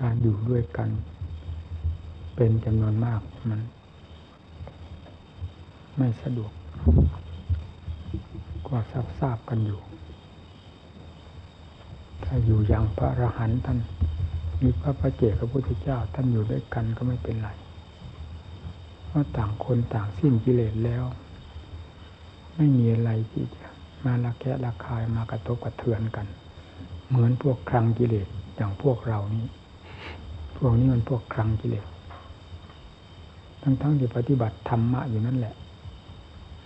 การอยู่ด้วยกัน เป็นจำนวนมากมัน ไม่สะดวกก็ทราบทราบกันอยู่ ถ้าอยู่อย่างพระอรหันต์ท่านมีพระพระเจ้าพระพุทธเจ้าท่านอยู่ด้วยกันก็ไม่เป็นไรเพราะต่างคนต่างสิ้นกิเลสแล้ว ไม่มีอะไรที่จะมาละแคะละคายมากระทบกระเทือนกัน เหมือนพวกครังกิเลสอย่างพวกเรานี้ พวกนี้มันพวกครังกิเลสทั้งๆทที่ปฏิบัติธรรมะอยู่นั่นแหละ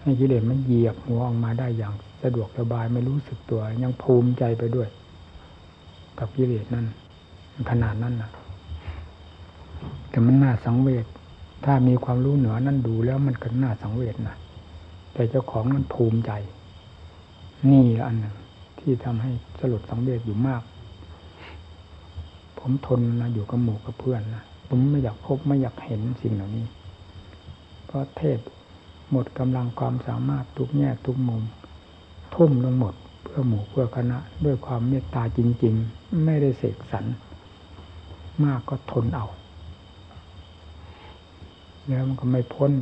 ให้กิเลสมันเหยียบหัวออกมาได้อย่างสะดวกสบายไม่รู้สึกตัว ยังภูมิใจไปด้วย กับกิเลสนั้นขนาดนั้นนะแต่มันน่าสังเวชถ้ามีความรู้เหนือนั่นดูแล้วมันก็น่าสังเวชนะแต่เจ้าของมันภูมิใจ นี่ละอันหนึ่งที่ทำให้สลดสังเวชอยู่มาก ผมทนนะอยู่กับหมู่กับเพื่อนนะผมไม่อยากพบไม่อยากเห็นสิ่งเหล่านี้ เพราะเทศหมดกำลังความสามารถทุกแง่ทุกมุม ทุ่มลงหมดเพื่อหมู่เพื่อคณะ ด้วยความเมตตาจริง ๆ ไม่ได้เสกสรรมากก็ทนเอาแล้วมันก็ไม่พ้น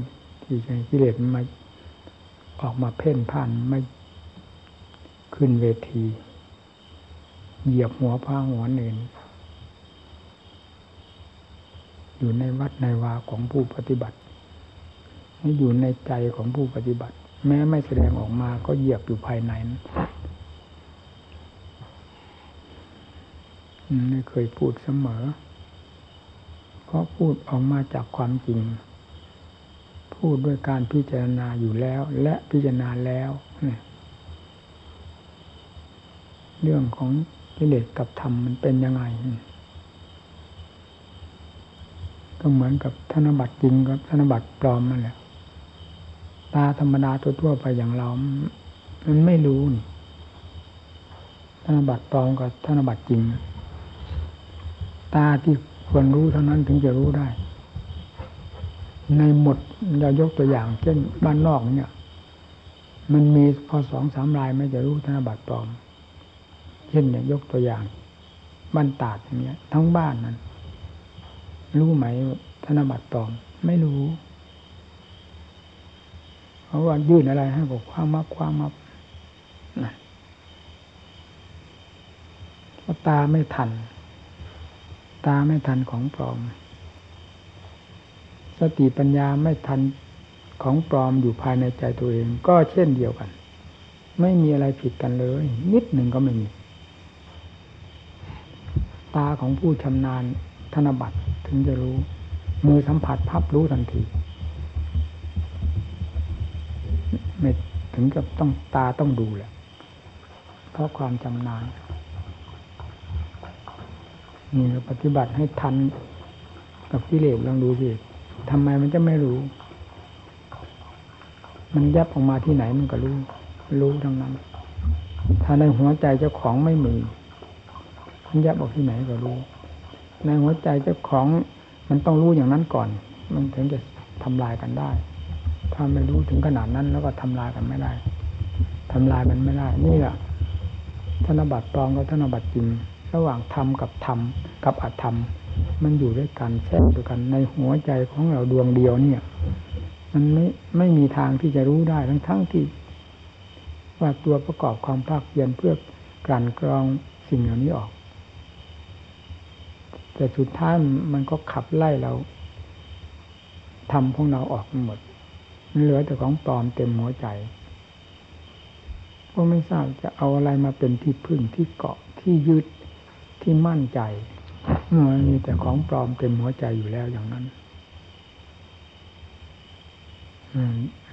ที่จกิเลสมันมาออกมาเพ่นพ่านไม่ขึ้นเวที เหยียบหัวพาหัวเนิน อยู่ในวัดในวาของผู้ปฏิบัตินี่อยู่ในใจของผู้ปฏิบัติ แม้ไม่แสดงออกมาก็เหยียบอยู่ภายในไม่เคยพูดเสมอ เพราะพูดออกมาจากความจริง พูดด้วยการพิจารณาอยู่แล้ว และพิจารณาแล้วเนี่ยเรื่องของกิเลสกับธรรมมันเป็นยังไง ก็เหมือนกับธนบัตรจริงกับธนบัตรปลอมนั่นแหละตาธรรมดาทั่วๆไปอย่างเรา มันไม่รู้นี่ธนบัตรปลอมกับธนบัตรจริง ตาที่ควรรู้เท่านั้นถึงจะรู้ได้ ในหมดเรายกตัวอย่าง เช่นบ้านนอกเนี่ย มันมีพอสองสามรายไม่จะรู้ธนบัตรปลอม เช่นเนี่ยยกตัวอย่าง บ้านตาดอย่างเงี้ย ทั้งบ้านนั้น รู้ไหมธนบัตรปลอม ไม่รู้ เพราะว่ายื่นอะไรให้บอกความมับความมับนะเพราตาไม่ทัน ตาไม่ทันของปลอม สติปัญญาไม่ทันของปลอมอยู่ภายในใจตัวเอง ก็เช่นเดียวกัน ไม่มีอะไรผิดกันเลย นิดหนึ่งก็ไม่มี ตาของผู้ชำนาญธนบัตร ถึงจะรู้ มือสัมผัสพับรู้ทันที ไม่ถึงกับต้องตาต้องดูแหละ เพราะความจำนานนี่ปฏิบัติให้ทันกับกิเลสลองดูสิทำไมมันจะไม่รู้ มันยับออกมาที่ไหนมันก็รู้ รู้ทั้งนั้น ถ้าในหัวใจเจ้าของไม่มีมันยับออกที่ไหนก็รู้ ในหัวใจเจ้าของมันต้องรู้อย่างนั้นก่อน มันถึงจะทำลายกันได้ ถ้าไม่รู้ถึงขนาดนั้นแล้วก็ทำลายกันไม่ได้ทำลายมันไม่ได้ นี่แหละธนบัตรปลอมกับธนบัตรจริง ระหว่างธรรมกับธรรมกับอธรรม มันอยู่ด้วยกันแทรกด้วยกันในหัวใจของเราดวงเดียวเนี่ย มันไม่ไม่มีทางที่จะรู้ได้ทั้งทั้งที่ ว่าตัวประกอบความภาคเพียรเพื่อกลั่นกรองสิ่งเหล่านี้ออก แต่สุดท้ายมันก็ขับไล่เราทำของเราออกหมด เหลือแต่ของปลอมเต็มหัวใจก็ไม่ทราบจะเอาอะไรมาเป็นที่พึ่งที่เกาะที่ยึดที่มั่นใจมันมีแต่ของปลอมเต็มหัวใจอยู่แล้วอย่างนั้น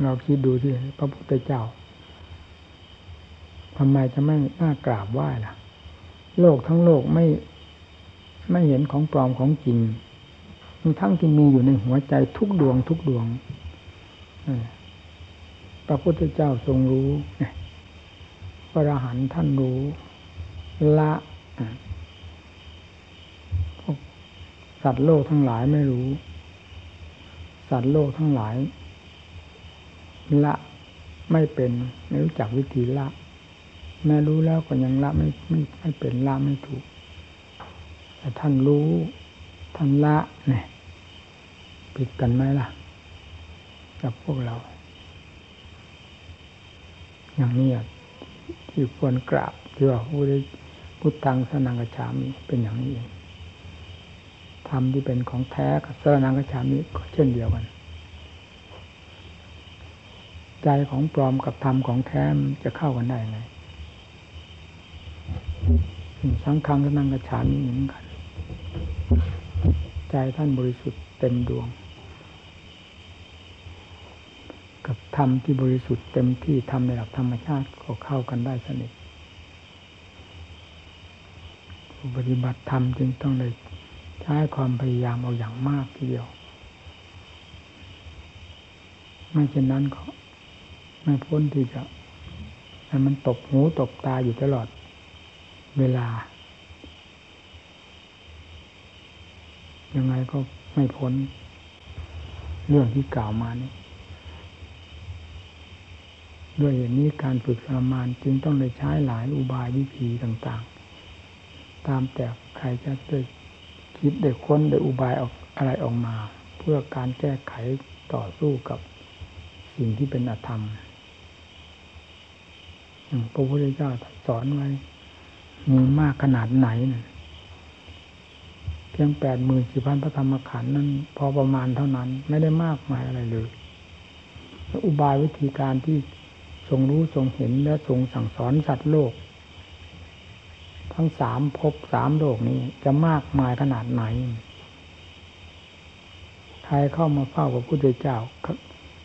เราคิดดูที่พระพุทธเจ้าทำไมจะไม่น่ากราบไหว้ล่ะ โลกทั้งโลกไม่ ไม่เห็นของปลอมของจริงทั้งที่มีอยู่ในหัวใจทุกดวงทุกดวงพระพุทธเจ้าทรงรู้พระอรหันต์ท่านรู้ ละสัตว์โลกทั้งหลายไม่รู้ สัตว์โลกทั้งหลาย ละไม่เป็นไม่รู้จักวิธีละ แม่รู้แล้วก็ยังละไม่ไม่ไม่เป็นละไม่ถูก แต่ท่านรู้ท่านละเนี่ยผิดกันไหมล่ะ กับพวกเรา อย่างนี้ที่ควรกราบที่ว่าผู้ได้พุทธังสนังกระฉามีเป็นอย่างนี้เองธรรมที่เป็นของแท้กับสนังกระฉามีก็เช่นเดียวกัน ใจของปลอมกับธรรมของแท้จะเข้ากันได้ไงสังฆังสนังกระฉามีเหมือนกัน ใจท่านบริสุทธิ์เต็มดวง กับธรรมที่บริสุทธิ์เต็มที่ทำในหลักธรรมชาติก็เข้ากันได้สนิทปฏิบัติธรรมจึงต้องเลยใช้ความพยายามเอาอย่างมากทีเดียว ไม่เช่นนั้นก็ไม่พ้นที่จะให้มันตบหูตบตาอยู่ตลอดเวลา ยังไงก็ไม่พ้น เรื่องที่กล่าวมานี้ด้วยเหตุนี้การฝึกทรมานจึงต้องได้ใช้หลายอุบายวิธีต่างๆ ตามแต่ใครจะได้คิดได้ค้นได้อุบายออกอะไรออกมา เพื่อการแก้ไขต่อสู้กับสิ่งที่เป็นอธรรมพระพุทธเจ้าสอนไว้มีมากขนาดไหนนะ เพียงแปดหมื่นสี่พันพระธรรมขันธ์นั้น พอประมาณเท่านั้นไม่ได้มากมายอะไรเลยอุบายวิธีการที่ทรงรู้ทรงเห็นและทรงสั่งสอนสัตว์โลก ทั้งสามภพสามโลกนี้จะมากมายขนาดไหน ใครเข้ามาเฝ้าพระพุทธเจ้า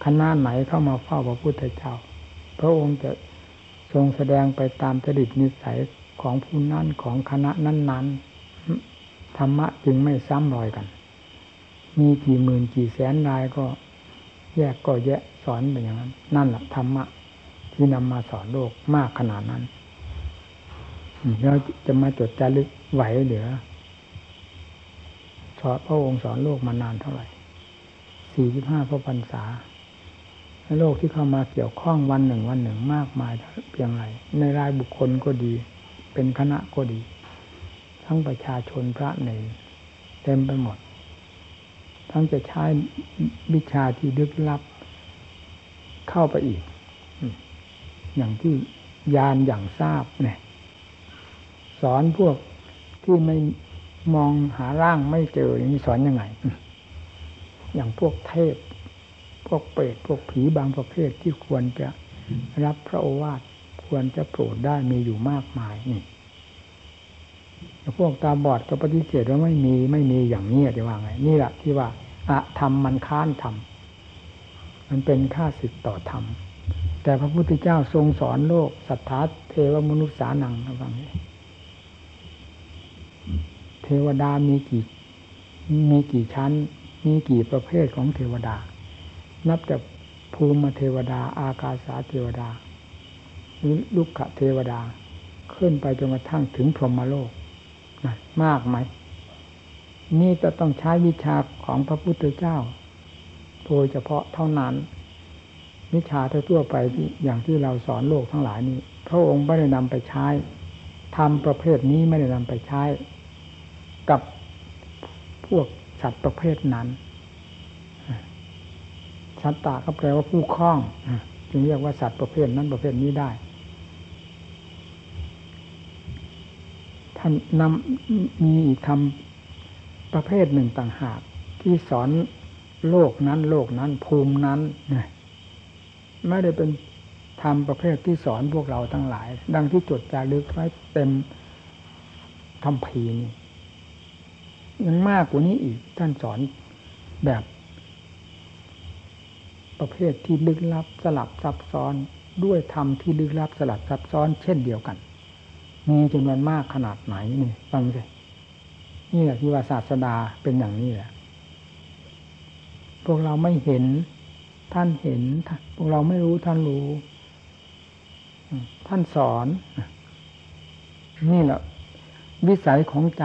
คณะไหนเข้ามาเฝ้าพระพุทธเจ้า พระองค์จะทรงแสดงไปตามจริตนิสัยของผู้นั้นของคณะนั้น ๆ ธรรมะจึงไม่ซ้ำรอยกัน มีกี่หมื่นกี่แสนรายก็แยกก็แยะสอนไปอย่างนั้น นั่นแหละธรรมะที่นำมาสอนโลกมากขนาดนั้นแล้วจะมาจดจารึกไหวเหลือสอนพระองค์สอนโลกมานานเท่าไหร่สี่สิบห้าพระพรรษาโลกที่เข้ามาเกี่ยวข้องวันหนึ่งวันหนึ่งมากมายเพียงไรในรายบุคคลก็ดี เป็นคณะก็ดี ทั้งประชาชนพระเนรเต็มไปหมด ทั้งจะใช้วิชาที่ลึกลับ เข้าไปอีก อย่างที่ยานอย่างทราบเนี่ย สอนพวกที่ไม่มองหาร่างไม่เจออย่างนี้สอนยังไง อย่างพวกเทพ พวกเปรตพวกผีบางประเภทที่ควรจะรับพระโอวาทควรจะโปรดได้มีอยู่มากมายนี่ พวกตาบอดก็ปฏิเสธว่าไม่มีไม่มีอย่างนี้จะว่าไง นี่แหละที่ว่าอะธรรมมันค้านธรรมมันเป็นค่าสิทธิ์ต่อธรรมแต่พระพุทธเจ้าทรงสอนโลกสัทธาเทวมนุษย์สานังนะฟังนี้เทวดามีกี่มีกี่ชั้น มีกี่ประเภทของเทวดา นับจากภูมิเทวดา อากาสาเทวดาลุกขเทวดา ขึ้นไปจนกระทั่งถึงพรหมโลก มากไหม นี่จะต้องใช้วิชาของพระพุทธเจ้า โดยเฉพาะเท่านั้น วิชาทั่วไปที่อย่างที่เราสอนโลกทั้งหลายนี้ พระองค์ไม่ได้นำไปใช้ทำประเภทนี้ไม่ได้นำไปใช้ กับพวกสัตว์ประเภทนั้นสัตตาก็แปลว่าผู้คล้องจึงเรียกว่าสัตว์ประเภทนั้นประเภทนี้ได้ ท่านนำมีอีกคำประเภทหนึ่งต่างหาก ที่สอนโลกนั้น โลกนั้น ภูมินั้นไม่ได้เป็นธรรมประเภทที่สอนพวกเราทั้งหลาย ดังที่จดจารึกไว้เต็มคำพีนี่ยังมากกว่านี้อีกท่านสอนแบบ ประเภทที่ลึกลับสลับซับซ้อนด้วยธรรมที่ลึกลับสลับซับซ้อน เช่นเดียวกัน มีจำนวนมากขนาดไหนนี่ฟังสินี่แหละที่ว่าศาสดาเป็นอย่างนี้แหละ พวกเราไม่เห็น ท่านเห็น พวกเราไม่รู้ท่านรู้ ท่านสอน นี่แหละ วิสัยของใจ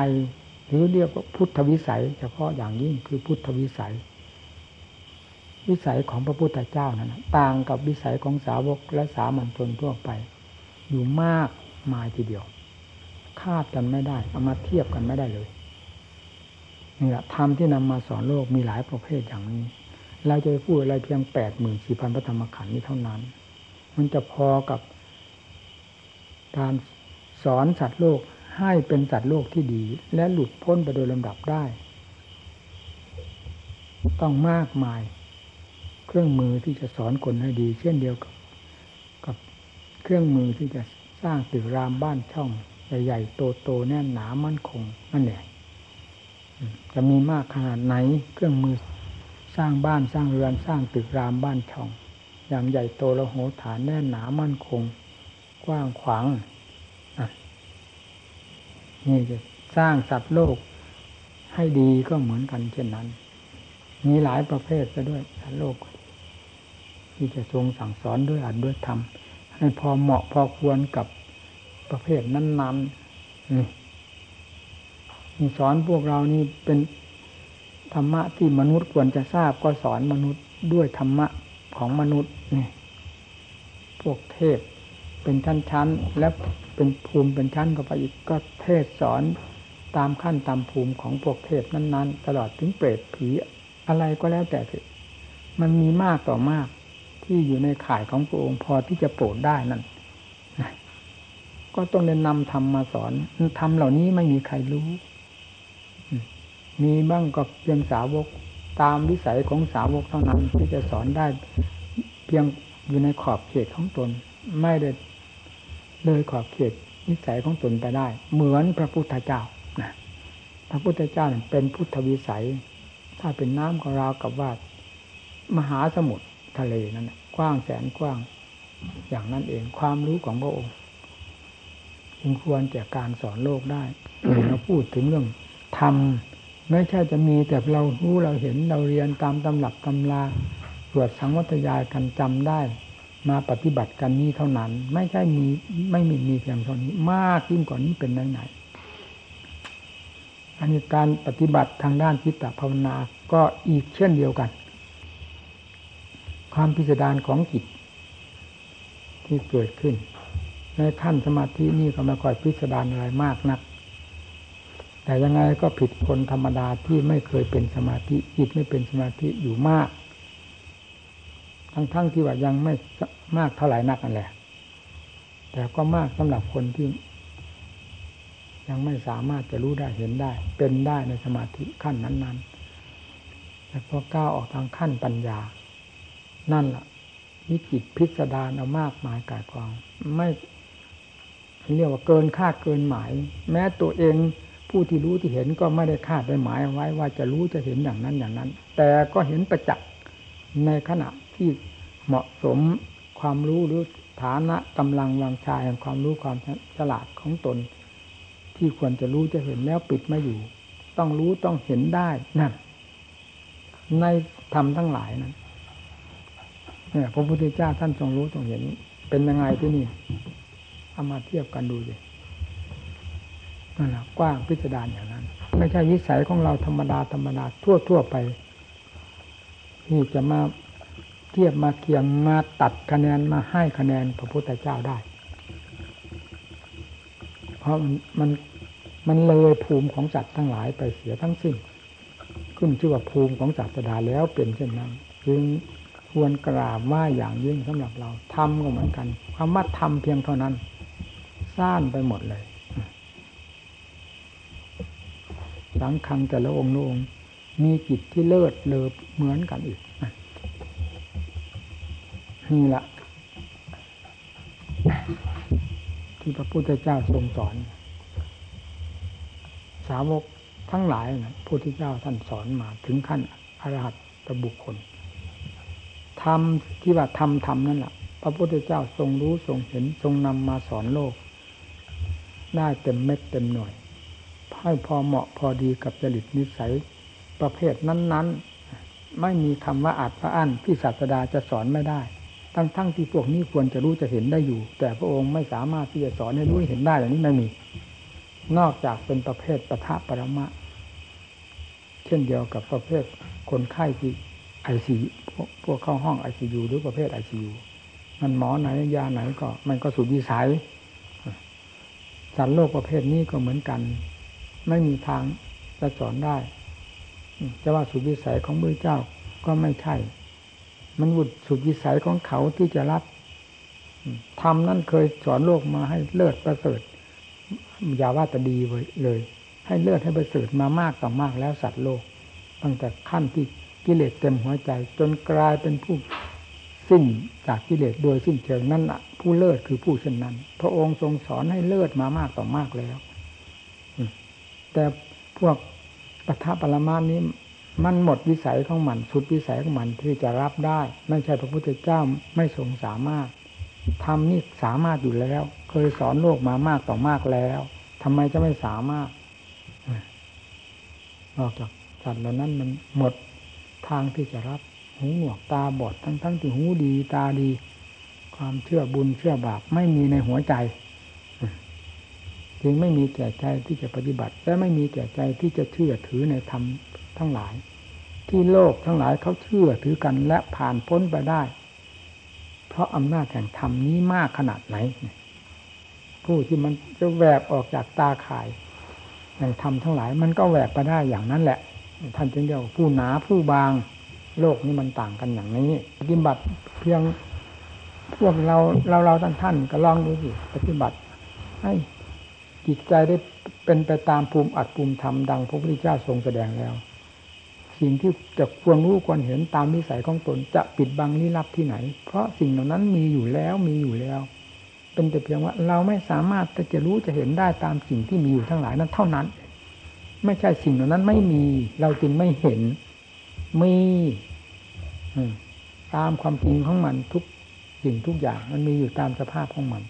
หรือเรียกว่าพุทธวิสัย เฉพาะอย่างยิ่งคือพุทธวิสัย วิสัยของพระพุทธเจ้านั้นต่างกับวิสัยของสาวกและสามัญชนทั่วไป อยู่มาก มายทีเดียว คาดกันไม่ได้ เอามาเทียบกันไม่ได้เลยนี่แหละธรรมที่นำมาสอนโลกมีหลายประเภทอย่างนี้ เราจะพูดอะไรเพียงแปดหมื่นสี่พันพระธรรมขันธ์นี้เท่านั้น มันจะพอกับการสอนสัตว์โลกให้เป็นสัตว์โลกที่ดี และหลุดพ้นไปโดยลำดับได้ ต้องมากมาย เครื่องมือที่จะสอนคนให้ดี เช่นเดียวกับกับเครื่องมือที่จะ สร้างตึกรามบ้านช่องใหญ่ๆโตๆแน่นหนามั่นคงนั่นแหละจะมีมากขนาดไหนเครื่องมือสร้างบ้านสร้างเรือนสร้างตึกรามบ้านช่องอย่างใหญ่โตระโหฐานแน่นหนามั่นคง กว้างขวางนี่จะสร้างสัตว์โลกให้ดีก็เหมือนกันเช่นนั้น มีหลายประเภทซะด้วยสัตว์โลก ที่จะทรงสั่งสอนด้วยอัดด้วยธรรม ให้พอเหมาะพอควรกับประเภทนั้นๆนี่สอนพวกเรานี่เป็นธรรมะที่มนุษย์ควรจะทราบก็สอนมนุษย์ด้วยธรรมะของมนุษย์นี่พวกเทพเป็นชั้นๆ และเป็นภูมิเป็นชั้นก็ไปอีกก็เทศสอนตามขั้นตามภูมิของพวกเทพนั้น ๆ ตลอดถึงเปรตผีอะไรก็แล้วแต่มันมีมากต่อมาก ที่อยู่ในข่ายของพระองค์พอที่จะโปรดได้นั่นก็ต้องเน้นนำธรรมมาสอนธรรมเหล่านี้ไม่มีใครรู้ มีบ้างก็เพียงสาวกตามวิสัยของสาวกเท่านั้น ที่จะสอนได้เพียงอยู่ในขอบเขตของตน ไม่ได้เลยขอบเขตนิสัยของตนไปได้ เหมือนพระพุทธเจ้านะพระพุทธเจ้าเป็นพุทธวิสัย ถ้าเป็นน้ำของเราวกับว่ามหาสมุทร ทะเลนั้นกว้างแสนกว้าง อย่างนั้นเองความรู้ของพระองค์จึงควรแก่การสอนโลกได้เราพูดถึงเรื่องธรรมไม่ใช่จะมีแต่เรารู้เราเห็นเราเรียนตามตำรับตำราตรวจสังวัตยายกันจำได้ มาปฏิบัติกันนี้เท่านั้น ไม่ใช่มีไม่มีมีเพียงเท่านี้ มากยิ่งกว่านี้เป็นไหนไหนอันนี้การปฏิบัติทางด้านจิตตภาวนาก็อีกเช่นเดียวกัน ความพิสดารของจิตที่เกิดขึ้น ในขั้นสมาธินี่ก็ไม่ค่อยพิสดารอะไรมากนัก แต่ยังไงก็ผิดคนธรรมดาที่ไม่เคยเป็นสมาธิจิตไม่เป็นสมาธิอยู่มาก ทั้งๆทที่ว่ายังไม่มากเท่าไหร่นักนั่นแหละ แต่ก็มากสำหรับคนที่ ยังไม่สามารถจะรู้ได้เห็นได้ เป็นได้ในสมาธิขั้นนั้น ๆแต่พอก้าวออกทางขั้นปัญญา นั่นแหละวิจิตพิสดารเอามากมายกายกอง ไม่เรียกว่าเกินคาดเกินหมาย แม้ตัวเองผู้ที่รู้ที่เห็นก็ไม่ได้คาดไปหมายไว้ว่าจะรู้จะเห็นอย่างนั้นอย่างนั้น แต่ก็เห็นประจักษ์ในขณะที่เหมาะสมความรู้หรือฐานะกำลังวังชาแห่งความรู้ความฉลาดของตน ที่ควรจะรู้จะเห็นแล้วปิดไม่อยู่ ต้องรู้ต้องเห็นได้นั่นในธรรมทั้งหลายนั้น เนี่ยพระพุทธเจ้าท่านทรงรู้ทรงเห็น เป็นยังไงที่นี่เอามาเทียบกันดูสินั่นแหละกว้างพิสดารอย่างนั้น ไม่ใช่วิสัยของเราธรรมดาธรรมดาทั่วทั่วไปที่จะมาเทียบมาเคียงมาตัดคะแนนมาให้คะแนนพระพุทธเจ้าได้ เพราะมันมันเลยภูมิของสัตว์ทั้งหลายไปเสียทั้งสิ้น ขึ้นชื่อว่าภูมิของสัตว์ดาแล้วเป็นเช่นนั้นจึง ควรกราบว่าอย่างยิ่งสำหรับเราทำก็เหมือนกันความว่าทำเพียงเท่านั้นสร้างไปหมดเลยสังฆังแต่ละองค์ละองค์มีจิตที่เลิศเลอเหมือนกันอีกนี่แหละที่พระพุทธเจ้าทรงสอน สาวกทั้งหลายนะพระพุทธเจ้าท่านสอนมาถึงขั้นอรหัตตบุคคล ทำที่ว่าทำทำนั่นแหละพระพุทธเจ้าทรงรู้ทรงเห็นทรงนำมาสอนโลก ได้เต็มเม็ดเต็มหน่วยให้พอเหมาะพอดีกับจริตนิสัยประเภทนั้น ๆ ไม่มีคำว่าอาจพระอั้นที่ศาสดาจะสอนไม่ได้ ทั้งๆทที่พวกนี้ควรจะรู้จะเห็นได้อยู่ แต่พระองค์ไม่สามารถที่จะสอนให้รู้เห็นได้อย่างนี้ไม่มี นอกจากเป็นประเภทปะทะปรมะ เช่นเดียวกับประเภทคนไข้ที่ไอซี พวกเข้าห้องไอซียูหรือประเภทไอซียูมันหมอไหนยาไหนก็ มันก็สุดวิสัยสัตว์โลกประเภทนี้ก็เหมือนกัน ไม่มีทางจะสอนได้จะว่าสุดวิสัยของพระเจ้าก็ไม่ใช่ มันบุดสุดวิสัยของเขาที่จะรับทำนั่นเคยสอนโลกมาให้เลิศประเสริฐอย่าว่าแต่ดีเลย ให้เลิศให้ประเสริฐมามากต่อมากแล้วสัตว์โลกตั้งแต่ขั้นที่ กิเลสเต็มหัวใจ จนกลายเป็นผู้สิ้นจากกิเลสโดยสิ้นเชิงนั่นแหะผู้เลิศคือผู้เช่นนั้น พระองค์ทรงสอนให้เลิศมามากต่อมากแล้ว แต่พวกปัทปรมานี้มันหมดวิสัยของมันสุดวิสัยของมันที่จะรับได้ ไม่ใช่พระพุทธเจ้าไม่ทรงสามารถทำนี่สามารถอยู่แล้ว เคยสอนโลกมามากต่อมากแล้วทำไมจะไม่สามารถนอกจากสัตว์เหล่านั้นมันหมด ทางที่จะรับหูหนวกตาบอดทั้งทั้งที่หูดีตาดี ความเชื่อบุญเชื่อบาปไม่มีในหัวใจจึงไม่มีแก่ใจที่จะปฏิบัติ และไม่มีแก่ใจที่จะเชื่อถือในธรรมทั้งหลาย ที่โลกทั้งหลายเขาเชื่อถือกันและผ่านพ้นไปได้ เพราะอำนาจแห่งธรรมนี้มากขนาดไหน ผู้ที่มันจะแหวกออกจากตาข่ายแห่งธรรมทั้งหลาย มันก็แหวกไปได้อย่างนั้นแหละ ท่านจึงเรียกผู้หนาผู้บาง โลกนี้มันต่างกันอย่างนี้ปฏิบัติเพียงพวกเราเราเราท่านท่านก็ลองดูสิปฏิบัติ ให้จิตใจได้เป็นไปตามภูมิอัดภูมิธรรมดังพระพุทธเจ้าทรงแสดงแล้ว สิ่งที่จะควรรู้ควรเห็นตามนิสัยของตนจะปิดบังลี้ลับที่ไหน เพราะสิ่งเหล่านั้นมีอยู่แล้วมีอยู่แล้ว เป็นแต่เพียงว่าเราไม่สามารถจะรู้จะเห็นได้ตามสิ่งที่มีอยู่ทั้งหลายนั้นเท่านั้น ไม่ใช่สิ่งเหล่านั้นไม่มี เราจึงไม่เห็น มีตามความจริงของมันทุกสิ่งทุกอย่าง มันมีอยู่ตามสภาพของมัน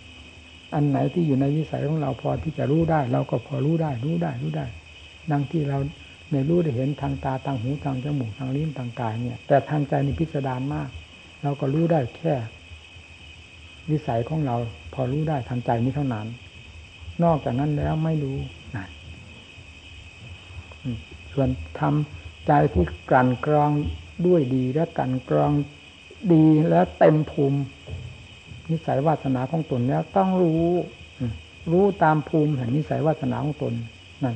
อันไหนที่อยู่ในวิสัยของเราพอที่จะรู้ได้ เราก็พอรู้ได้รู้ได้รู้ได้ ดังที่เราในรู้ได้เห็นทางตาทางหูทางจมูกทางลิ้นทางกายเนี่ย แต่ทางใจนี่พิสดารมาก เราก็รู้ได้แค่ วิสัยของเรา พอรู้ได้ทางใจนี้เท่านั้น นอกจากนั้นแล้วไม่รู้ ส่วนทำใจที่กลั่นกรองด้วยดีและกลั่นกรองดีและเต็มภูมิ นิสัยวาสนาของตนแล้วต้องรู้รู้ตามภูมิแห่งนิสัยวาสนาของตนนั่น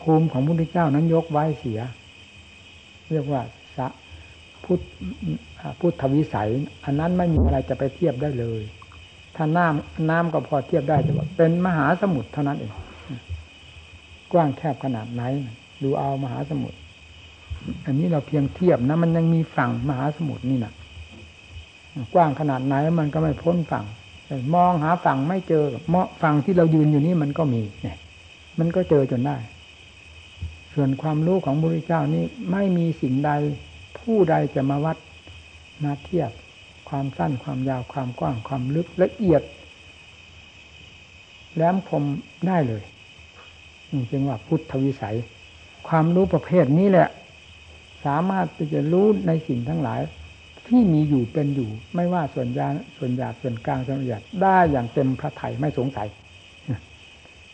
ภูมิของพระพุทธเจ้านั้นยกไว้เสีย เรียกว่าสะพุทธพุทธวิสัย อันนั้นไม่มีอะไรจะไปเทียบได้เลย ถ้าน้ำน้ำก็พอเทียบได้แต่ว่าเป็นมหาสมุทรเท่านั้นเอง กว้างแคบขนาดไหน ดูเอามหาสมุทรอันนี้เราเพียงเทียบนะ มันยังมีฝั่งมหาสมุทรนี่นะกว้างขนาดไหนมันก็ไม่พ้นฝั่งมองหาฝั่งไม่เจอเมาะฝั่งที่เรายืนอยู่นี่มันก็มีเนี่ย มันก็เจอจนได้ ส่วนความรู้ของพระพุทธเจ้านี่ไม่มีสิ่งใด ผู้ใดจะมาวัดมาเทียบ ความสั้นความยาวความกว้างความลึกละเอียดแหลมคมได้เลย จึงว่าพุทธวิสัย ความรู้ประเภทนี้แหละ สามารถที่จะรู้ในสิ่งทั้งหลาย ที่มีอยู่เป็นอยู่ ไม่ว่าส่วนยาส่วนหยาบส่วนกลางส่วนละเอียดได้อย่างเต็มพระไถ่ไม่สงสัย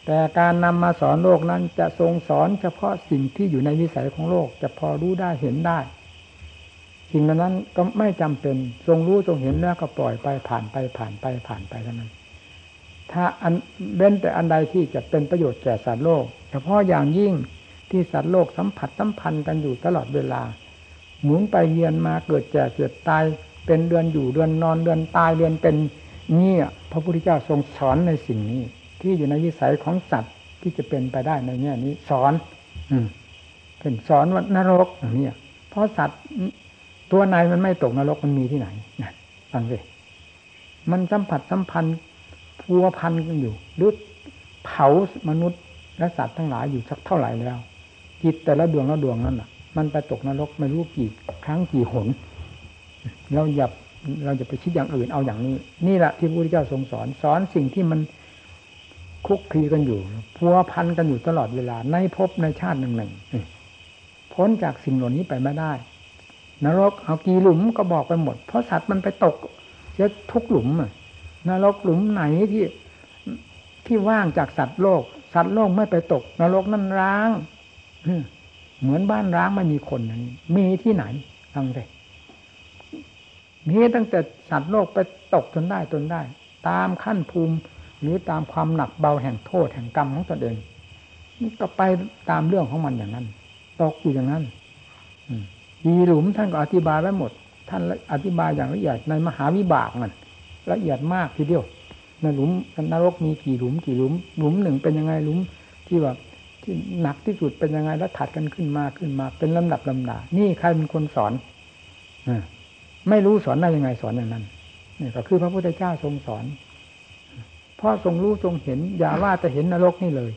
แต่การนำมาสอนโลกนั้นจะทรงสอนเฉพาะสิ่งที่อยู่ในวิสัยของโลก จะพอรู้ได้เห็นได้สิ่งนั้นก็ไม่จำเป็นทรงรู้ทรงเห็นแล้วก็ปล่อยไปผ่านไปผ่านไปผ่านไปเท่านั้น ถ้าอันเว้นแต่อันใดที่จะเป็นประโยชน์แก่สัตว์โลก เฉพาะอย่างยิ่งที่สัตว์โลกสัมผัสสัมพันธ์กันอยู่ตลอดเวลา หมุนไปเยียนมาเกิดแก่เกิดตาย เป็นเดือนอยู่เดือนนอนเดือนตายเดือนเป็นนี่พระพุทธเจ้าทรงสอนในสิ่งนี้ ที่อยู่ในวิสัยของสัตว์ที่จะเป็นไปได้ในแง่นี้ สอน อืมเป็นสอนว่านรกอย่างนี้เพราะสัตว์ตัวในมันไม่ตกนรกมันมีที่ไหนนะฟังสิมันสัมผัสสัมพันธ์ พัวพันกันอยู่หรือเผามนุษย์และสัตว์ทั้งหลายอยู่สักเท่าไหร่แล้วจิตแต่ละดวงละดวงนั้นน่ะ มันไปตกนรกไม่รู้กี่ครั้งกี่หน เราอย่าเราจะไปคิดอย่างอื่นเอาอย่างนี้ นี่แหละที่พระพุทธเจ้าทรงสอน สอนสิ่งที่มันคุกคีกันอยู่พัวพันกันอยู่ตลอดเวลา ในภพในชาติหนึ่งหนึ่งพ้นจากสิ่งเหล่านี้ไปไม่ได้ นรกเอากี่หลุมก็บอกไปหมด เพราะสัตว์มันไปตกเยอะทุกหลุมอะ นรกหลุมไหนที่ที่ว่างจากสัตว์โลก สัตว์โลกไม่ไปตก นรกนั่นร้างเหมือนบ้านร้างไม่มีคนนั้นมีที่ไหนฟังเลยมีตั้งแต่สัตว์โลกไปตกจนได้จนได้ ตามขั้นภูมิ หรือตามความหนักเบาแห่งโทษแห่งกรรมของตนเองก็ไปตามเรื่องของมันอย่างนั้น ตกอยู่อย่างนั้นมีหลุมท่านก็อธิบายไว้หมด ท่านอธิบายอย่างละเอียดในมหาวิบากมัน ละเอียดมากทีเดียวในหลุมนรกมีกี่หลุมกี่หลุม หลุมหนึ่งเป็นยังไงหลุมที่ว่าที่หนักที่สุดเป็นยังไงแล้วถัดกันขึ้นมาขึ้นมา เป็นลำดับลำดา นี่ใครเป็นคนสอนอไม่รู้สอนได้ยังไงสอนอย่างนั้นนี่ก็คือพระพุทธเจ้าทรงสอนพ่อทรงรู้ทรงเห็น อย่าว่าจะเห็นนรกนี่เลย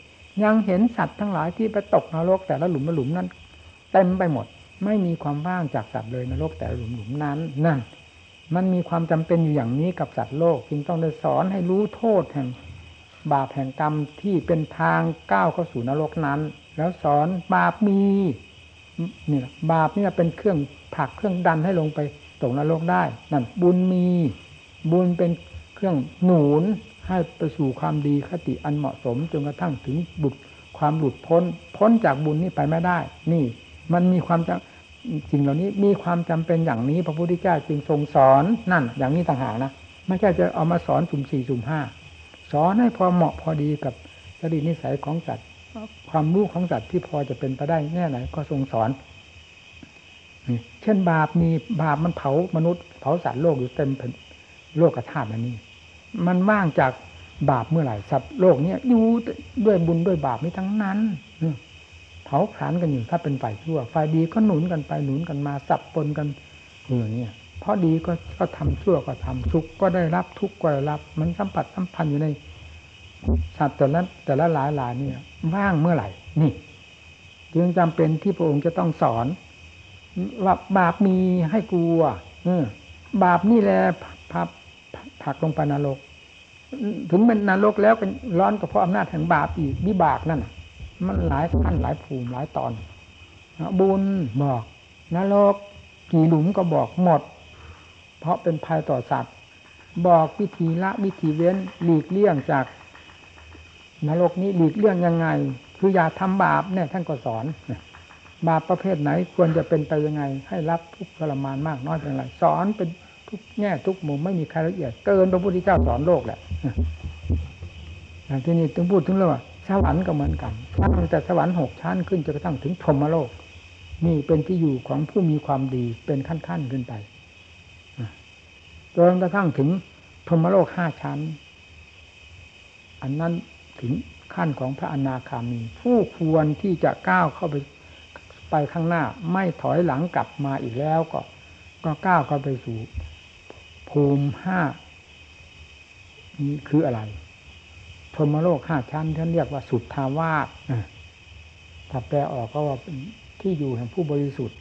ยังเห็นสัตว์ทั้งหลายที่ไปตกนรกแต่ละหลุมละหลุมนั้นเต็มไปหมด ไม่มีความว่างจากสัตว์เลยนรกแต่ละหลุมหลุมนั้นนั่น มันมีความจำเป็นอยู่อย่างนี้กับสัตว์โลกจึงต้องได้สอนให้รู้โทษแห่งบาปแห่งกรรมที่เป็นทางก้าวเข้าสู่นรกนั้น แล้วสอนบาปมีนี่บาปนี่เป็นเครื่องผลักเครื่องดันให้ลงไปตกนรกได้นั่นบุญมีบุญเป็นเครื่องหนุนให้ไปสู่ความดีคติอันเหมาะสมจนกระทั่งถึงบุตรความหลุดพ้น พ้นจากบุญนี้ไปไม่ได้ นี่ มันมีความจ สิ่งเหล่านี้มีความจำเป็นอย่างนี้ พระพุทธเจ้าจึงทรงสอนนั่น อย่างนี้ต่างหากนะไม่ใช่จะเอามาสอนสุ่มสี่สุ่มห้าสอนให้พอเหมาะพอดีกับจริตนิสัยของสัตว์ความรู้ของสัตว์ที่พอจะเป็นไปได้แน่ไหนก็ทรงสอนเช่นบาปมีบาปมันเผามนุษย์เผาสัตว์โลกอยู่เต็มโลกกระทาอันนี้ มันว่างจากบาปเมื่อไหร่สัตว์โลกเนี้ยอยู่ด้วยบุญด้วยบาปนี้ทั้งนั้น เผาผลาญกันอยู่ถ้าเป็นฝ่ายชั่วฝ่ายดีก็หนุนกันไปหนุนกันมาสับปนกันอย่างนี้เพราะดีก็ก็ทำชั่วก็ทำทุกก็ได้รับทุกก็ได้รับ มันสัมผัสสัมพันธ์อยู่ในสัตว์แต่ละแต่ละหลายหลายนี่ว่างเมื่อไหร่ นี่จึงจำเป็นที่พระองค์จะต้องสอนว่าบาปมีให้กลัวบาปนี่แหละพับผักลงไปนรก ถึงเป็นนรกแล้วเป็นร้อนก็เพราะอำนาจแห่งบาปอีกวิบากนั่น มันหลายขั้นหลายภูมิหลายตอน บุญบอกนรกกี่หลุมก็บอกหมด เพราะเป็นภัยต่อสัตว์ บอกวิธีละวิธีเว้นหลีกเลี่ยงจากนรกนี้หลีกเลี่ยงยังไง คืออย่าทำบาปเนี่ยท่านก็สอนบาปประเภทไหนควรจะเป็นไปยังไง ให้รับทุกทรมานมากน้อยเป็นไรสอนเป็นทุกแง่ทุกมุมไม่มีใครละเอียดเกินพระพุทธเจ้าสอนโลกแหละที่นี่ต้องพูดถึงเรื่องว่า สวรรค์ก็เหมือนกันตั้งแต่สวรรค์หกชั้นขึ้นจนกระทั่งถึงพรมโลก นี่เป็นที่อยู่ของผู้มีความดีเป็นขั้นๆขึ้นไปจนกระทั่งถึงพรมโลกห้าชั้น อันนั้นถึงขั้นของพระอนาคามี ผู้ควรที่จะก้าวเข้าไปไปข้างหน้า ไม่ถอยหลังกลับมาอีกแล้วก็ ก็ก้าวเข้าไปสู่ภูมิห้านี้คืออะไร พรมโลกห้าชั้นท่านเรียกว่าสุทธาวาสถ้าแปลออกก็ว่าที่อยู่แห่งผู้บริสุทธิ์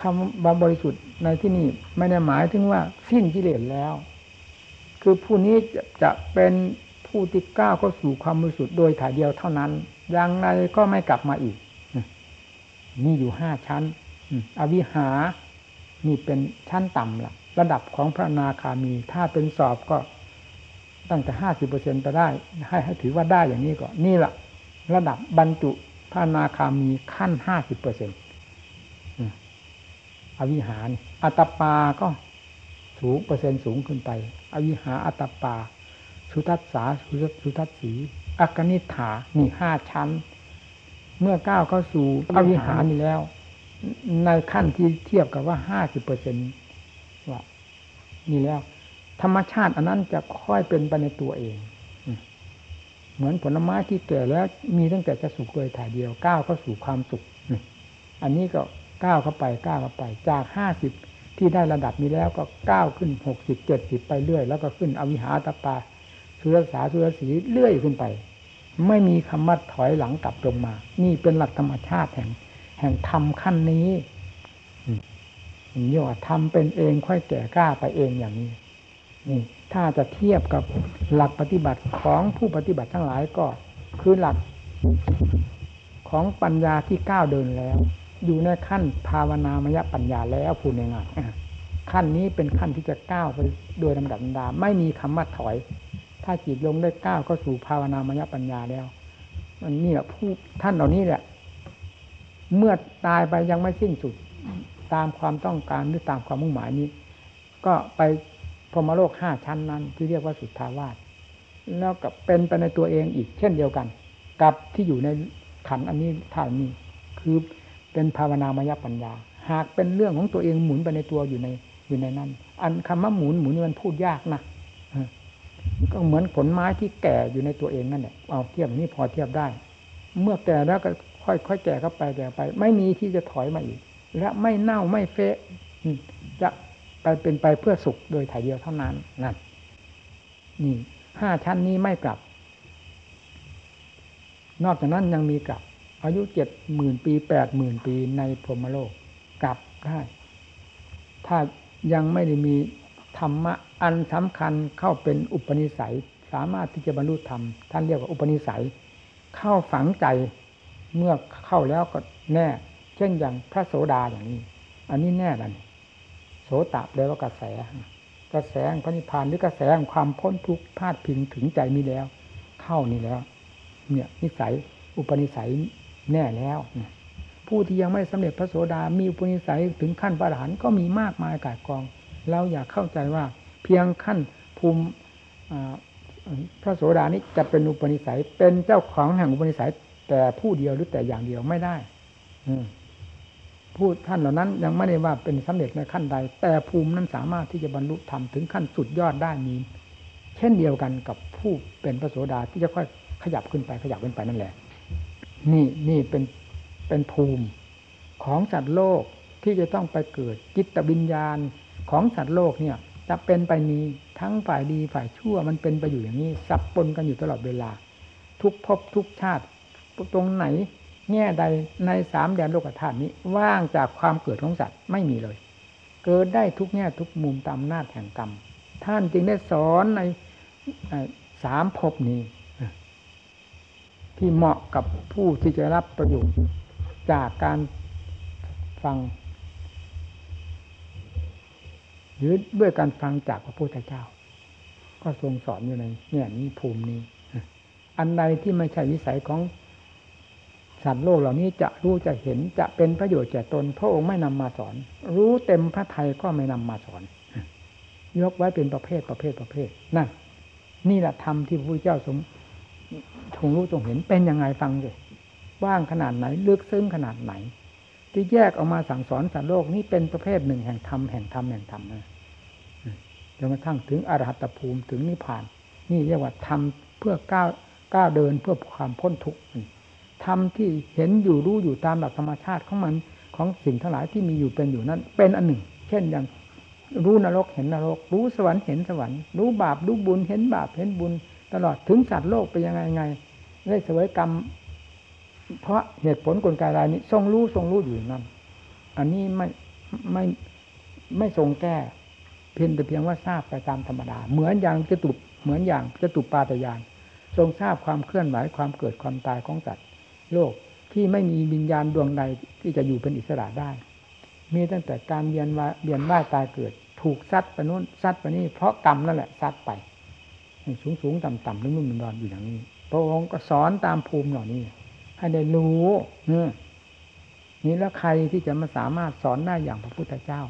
คำว่าบริสุทธิ์ในที่นี้ไม่ได้หมายถึงว่าสิ้นกิเลสแล้ว คือผู้นี้จะเป็นผู้ที่ก้าวเข้าสู่ความบริสุทธิ์โดยถ่ายเดียวเท่านั้น อย่างไรก็ไม่กลับมาอีกมีอยู่ห้าชั้นอวิหานี่เป็นชั้นต่ำละระดับของพระนาคามี ถ้าเป็นสอบก็ ตั้งแต่ห้าสิบเปอร์เซ็นไปได้ ให้ให้ถือว่าได้อย่างนี้ก่อนนี่แหละระดับบรรจุพระนาคามีขั้นห้าสิบเปอร์เซ็นต์อวิหารอัตปาก็สูงเปอร์เซ็นต์สูงขึ้นไป อวิหาอัตปา สุทัศสาสุทัศสีอักนิฐานี่ห้าชั้น เมื่อก้าวเข้าสู่อวิหารนี่แล้ว ในขั้นที่เทียบกับว่าห้าสิบเปอร์เซ็นต์ว่านี่แล้ว ธรรมชาติอันนั้นจะค่อยเป็นไปในตัวเองเหมือนผลไม้ที่แก่แล้วมีตั้งแต่จะสุกโดยถ่ายเดียวก้าวเข้าสู่ความสุขอันนี้ก็ก้าวเข้าไปก้าวเข้าไป จากห้าสิบที่ได้ระดับนี้แล้วก็ก้าวขึ้นหกสิบเจ็ดสิบไปเรื่อย แล้วก็ขึ้นอวิหาตปาสุรสาสุรสีเรื่อยขึ้นไป ไม่มีคำว่าถอยหลังกลับลงมา นี่เป็นหลักธรรมชาติแห่ง แห่งธรรมขั้นนี้นี่ว่าทำเป็นเองค่อยแก่กล้าไปเองอย่างนี้ นี่ถ้าจะเทียบกับหลักปฏิบัติของผู้ปฏิบัติทั้งหลายก็ คือหลักของปัญญาที่ก้าวเดินแล้ว อยู่ในขั้นภาวนามยปัญญาแล้วพูดง่ายๆขั้นนี้เป็นขั้นที่จะก้าวไปโดยลำดับดาไม่มีคำว่าถอย ถ้าจิตลงได้ก้าวก็สู่ภาวนามยปัญญาแล้วมันนี่แหละผู้ท่านเหล่านี้แหละ เมื่อตายไปยังไม่สิ้นสุดตามความต้องการหรือตามความมุ่งหมายนี้ ก็ไป รมโลกห้าชั้นนั้น ที่เรียกว่าสุทธาวาสแล้วกับเป็นไปในตัวเองอีก เช่นเดียวกัน กับที่อยู่ในขันอันนี้ท่านี้ คือเป็นภาวนามยปัญญา หากเป็นเรื่องของตัวเองหมุนไปในตัวอยู่ในอยู่ในนั้น อันคำว่าหมุนหมุนนี่มันพูดยากนะก็เหมือนผลไม้ที่แก่อยู่ในตัวเองนั่นแหละเอาเทียบนี่พอเทียบได้ เมื่อแก่แล้วก็ค่อยๆแก่เข้าไปแก่ไป ไม่มีที่จะถอยมาอีก และไม่เน่าไม่เฟะจะ ไปเป็นไปเพื่อสุขโดยถ่ายเดียวเท่านั้นนั่นนี่ห้าชั้นนี้ไม่กลับ นอกจากนั้นยังมีกลับ อายุเจ็ดหมื่นปีแปดหมื่นปีในพรหมโลก กลับได้ถ้ายังไม่ได้มีธรรมะอันสำคัญเข้าเป็นอุปนิสัย สามารถที่จะบรรลุธรรมท่านเรียกว่าอุปนิสัย เข้าฝังใจเมื่อเข้าแล้วก็แน่ เช่นอย่างพระโสดาอย่างนี้ อันนี้แน่แล้ว โสตะแปลว่ากระแส กระแสพระนิพพานหรือกระแสความพ้นทุกข์พาดพิงถึงใจนี้แล้ว เข้านี่แล้ว เนี่ยนิสัยอุปนิสัยแน่แล้วผู้ที่ยังไม่สำเร็จพระโสดา มีอุปนิสัยถึงขั้นพระอรหันต์ก็มีมากมายกายกอง เราอยากเข้าใจว่าเพียงขั้นภูมิพระโสดานี้จะเป็นอุปนิสัยเป็นเจ้าของแห่งอุปนิสัย แต่ผู้เดียวหรือแต่อย่างเดียวไม่ได้ อื ผู้ท่านเหล่านั้น ยังไม่ได้ว่าเป็นสำเร็จในขั้นใด แต่ภูมินั้นสามารถที่จะบรรลุธรรมถึงขั้นสุดยอดได้มีเช่นเดียวกันกับผู้เป็นพระโสดาที่จะค่อยขยับขึ้นไปขยับขึ้นไปนั่นแหละ นี่นี่เป็นเป็นภูมิของสัตว์โลกที่จะต้องไปเกิดจิตวิญญาณของสัตว์โลกเนี่ยจะเป็นไปนี้ทั้งฝ่ายดีฝ่ายชั่วมันเป็นไปอยู่อย่างนี้สับปนกันอยู่ตลอดเวลา ทุกภพทุกชาติตรงไหน แง่ใดในสามแดนโลกธาตุนี้ว่างจากความเกิดของสัตว์ไม่มีเลย เกิดได้ทุกแง่ทุกมุมตามหน้าแห่งกรรม ท่านจึงได้สอนในสามภพนี้ ที่เหมาะกับผู้ที่จะรับประโยชน์จากการฟัง หรือด้วยการฟังจากพระพุทธเจ้า ก็ทรงสอนอยู่ในแง่นี้ภูมินี้ อันใดที่ไม่ใช่วิสัยของ สัตว์โลกเหล่านี้จะรู้จะเห็นจะเป็นประโยชน์แก่ตนพระองค์ไม่นำมาสอน รู้เต็มพระไทยก็ไม่นำมาสอน ยกไว้เป็นประเภทประเภทประเภทนั่นนี่แหละธรรมที่พระพุทธเจ้าทรงทรงรู้ทรงเห็นเป็นยังไงฟังเลยว่างขนาดไหนลึกซึ้งขนาดไหน ที่แยกออกมาสั่งสอนสัตว์โลกนี่เป็นประเภทหนึ่งแห่งธรรมแห่งธรรมแห่งธรรมนะจนกระทั่งถึงอรหัตภูมิถึงนิพพาน นี่เรียกว่าทำเพื่อก้าวก้าวเดินเพื่อความพ้นทุกข์ ธรรมที่เห็นอยู่รู้อยู่ตามหลักธรรมชาติของมันของสิ่งทั้งหลายที่มีอยู่เป็นอยู่นั้น เป็นอันหนึ่ง เช่นอย่างรู้นรกเห็นนรก รู้สวรรค์เห็นสวรรค์รู้บาปรู้บุญเห็นบาปเห็นบุญ ตลอดถึงสัตว์โลกไปยังไงไงได้เสวยกรรม เพราะเหตุผลกลไกรายนี้ ทรงรู้ทรงรู้อยู่นั่นอันนี้ไม่ไม่ไม่ทรงแก้เพียงแต่เพียงว่าทราบไปตามธรรมดา เหมือนอย่างจะตุบเหมือนอย่างจะตุปปาตยาน ทรงทราบความเคลื่อนไหวความเกิดความตายของสัตว์ โลกที่ไม่มีวิญญาณดวงใดที่จะอยู่เป็นอิสระได้ มีตั้งแต่การเวียนว่าเวียนว่าตายเกิด ถูกซัดไปนู้นซัดไปนี่เพราะกรรมนั่นแหละซัดไป สูงสูงต่ำต่ำนุ่มนุ่มนอนอยู่อย่างนี้พระองค์ก็สอนตามภูมิเหล่านี้ ให้ได้รู้เนี่ยนี่แล้วใครที่จะมาสามารถสอนได้อย่างพระพุทธเจ้า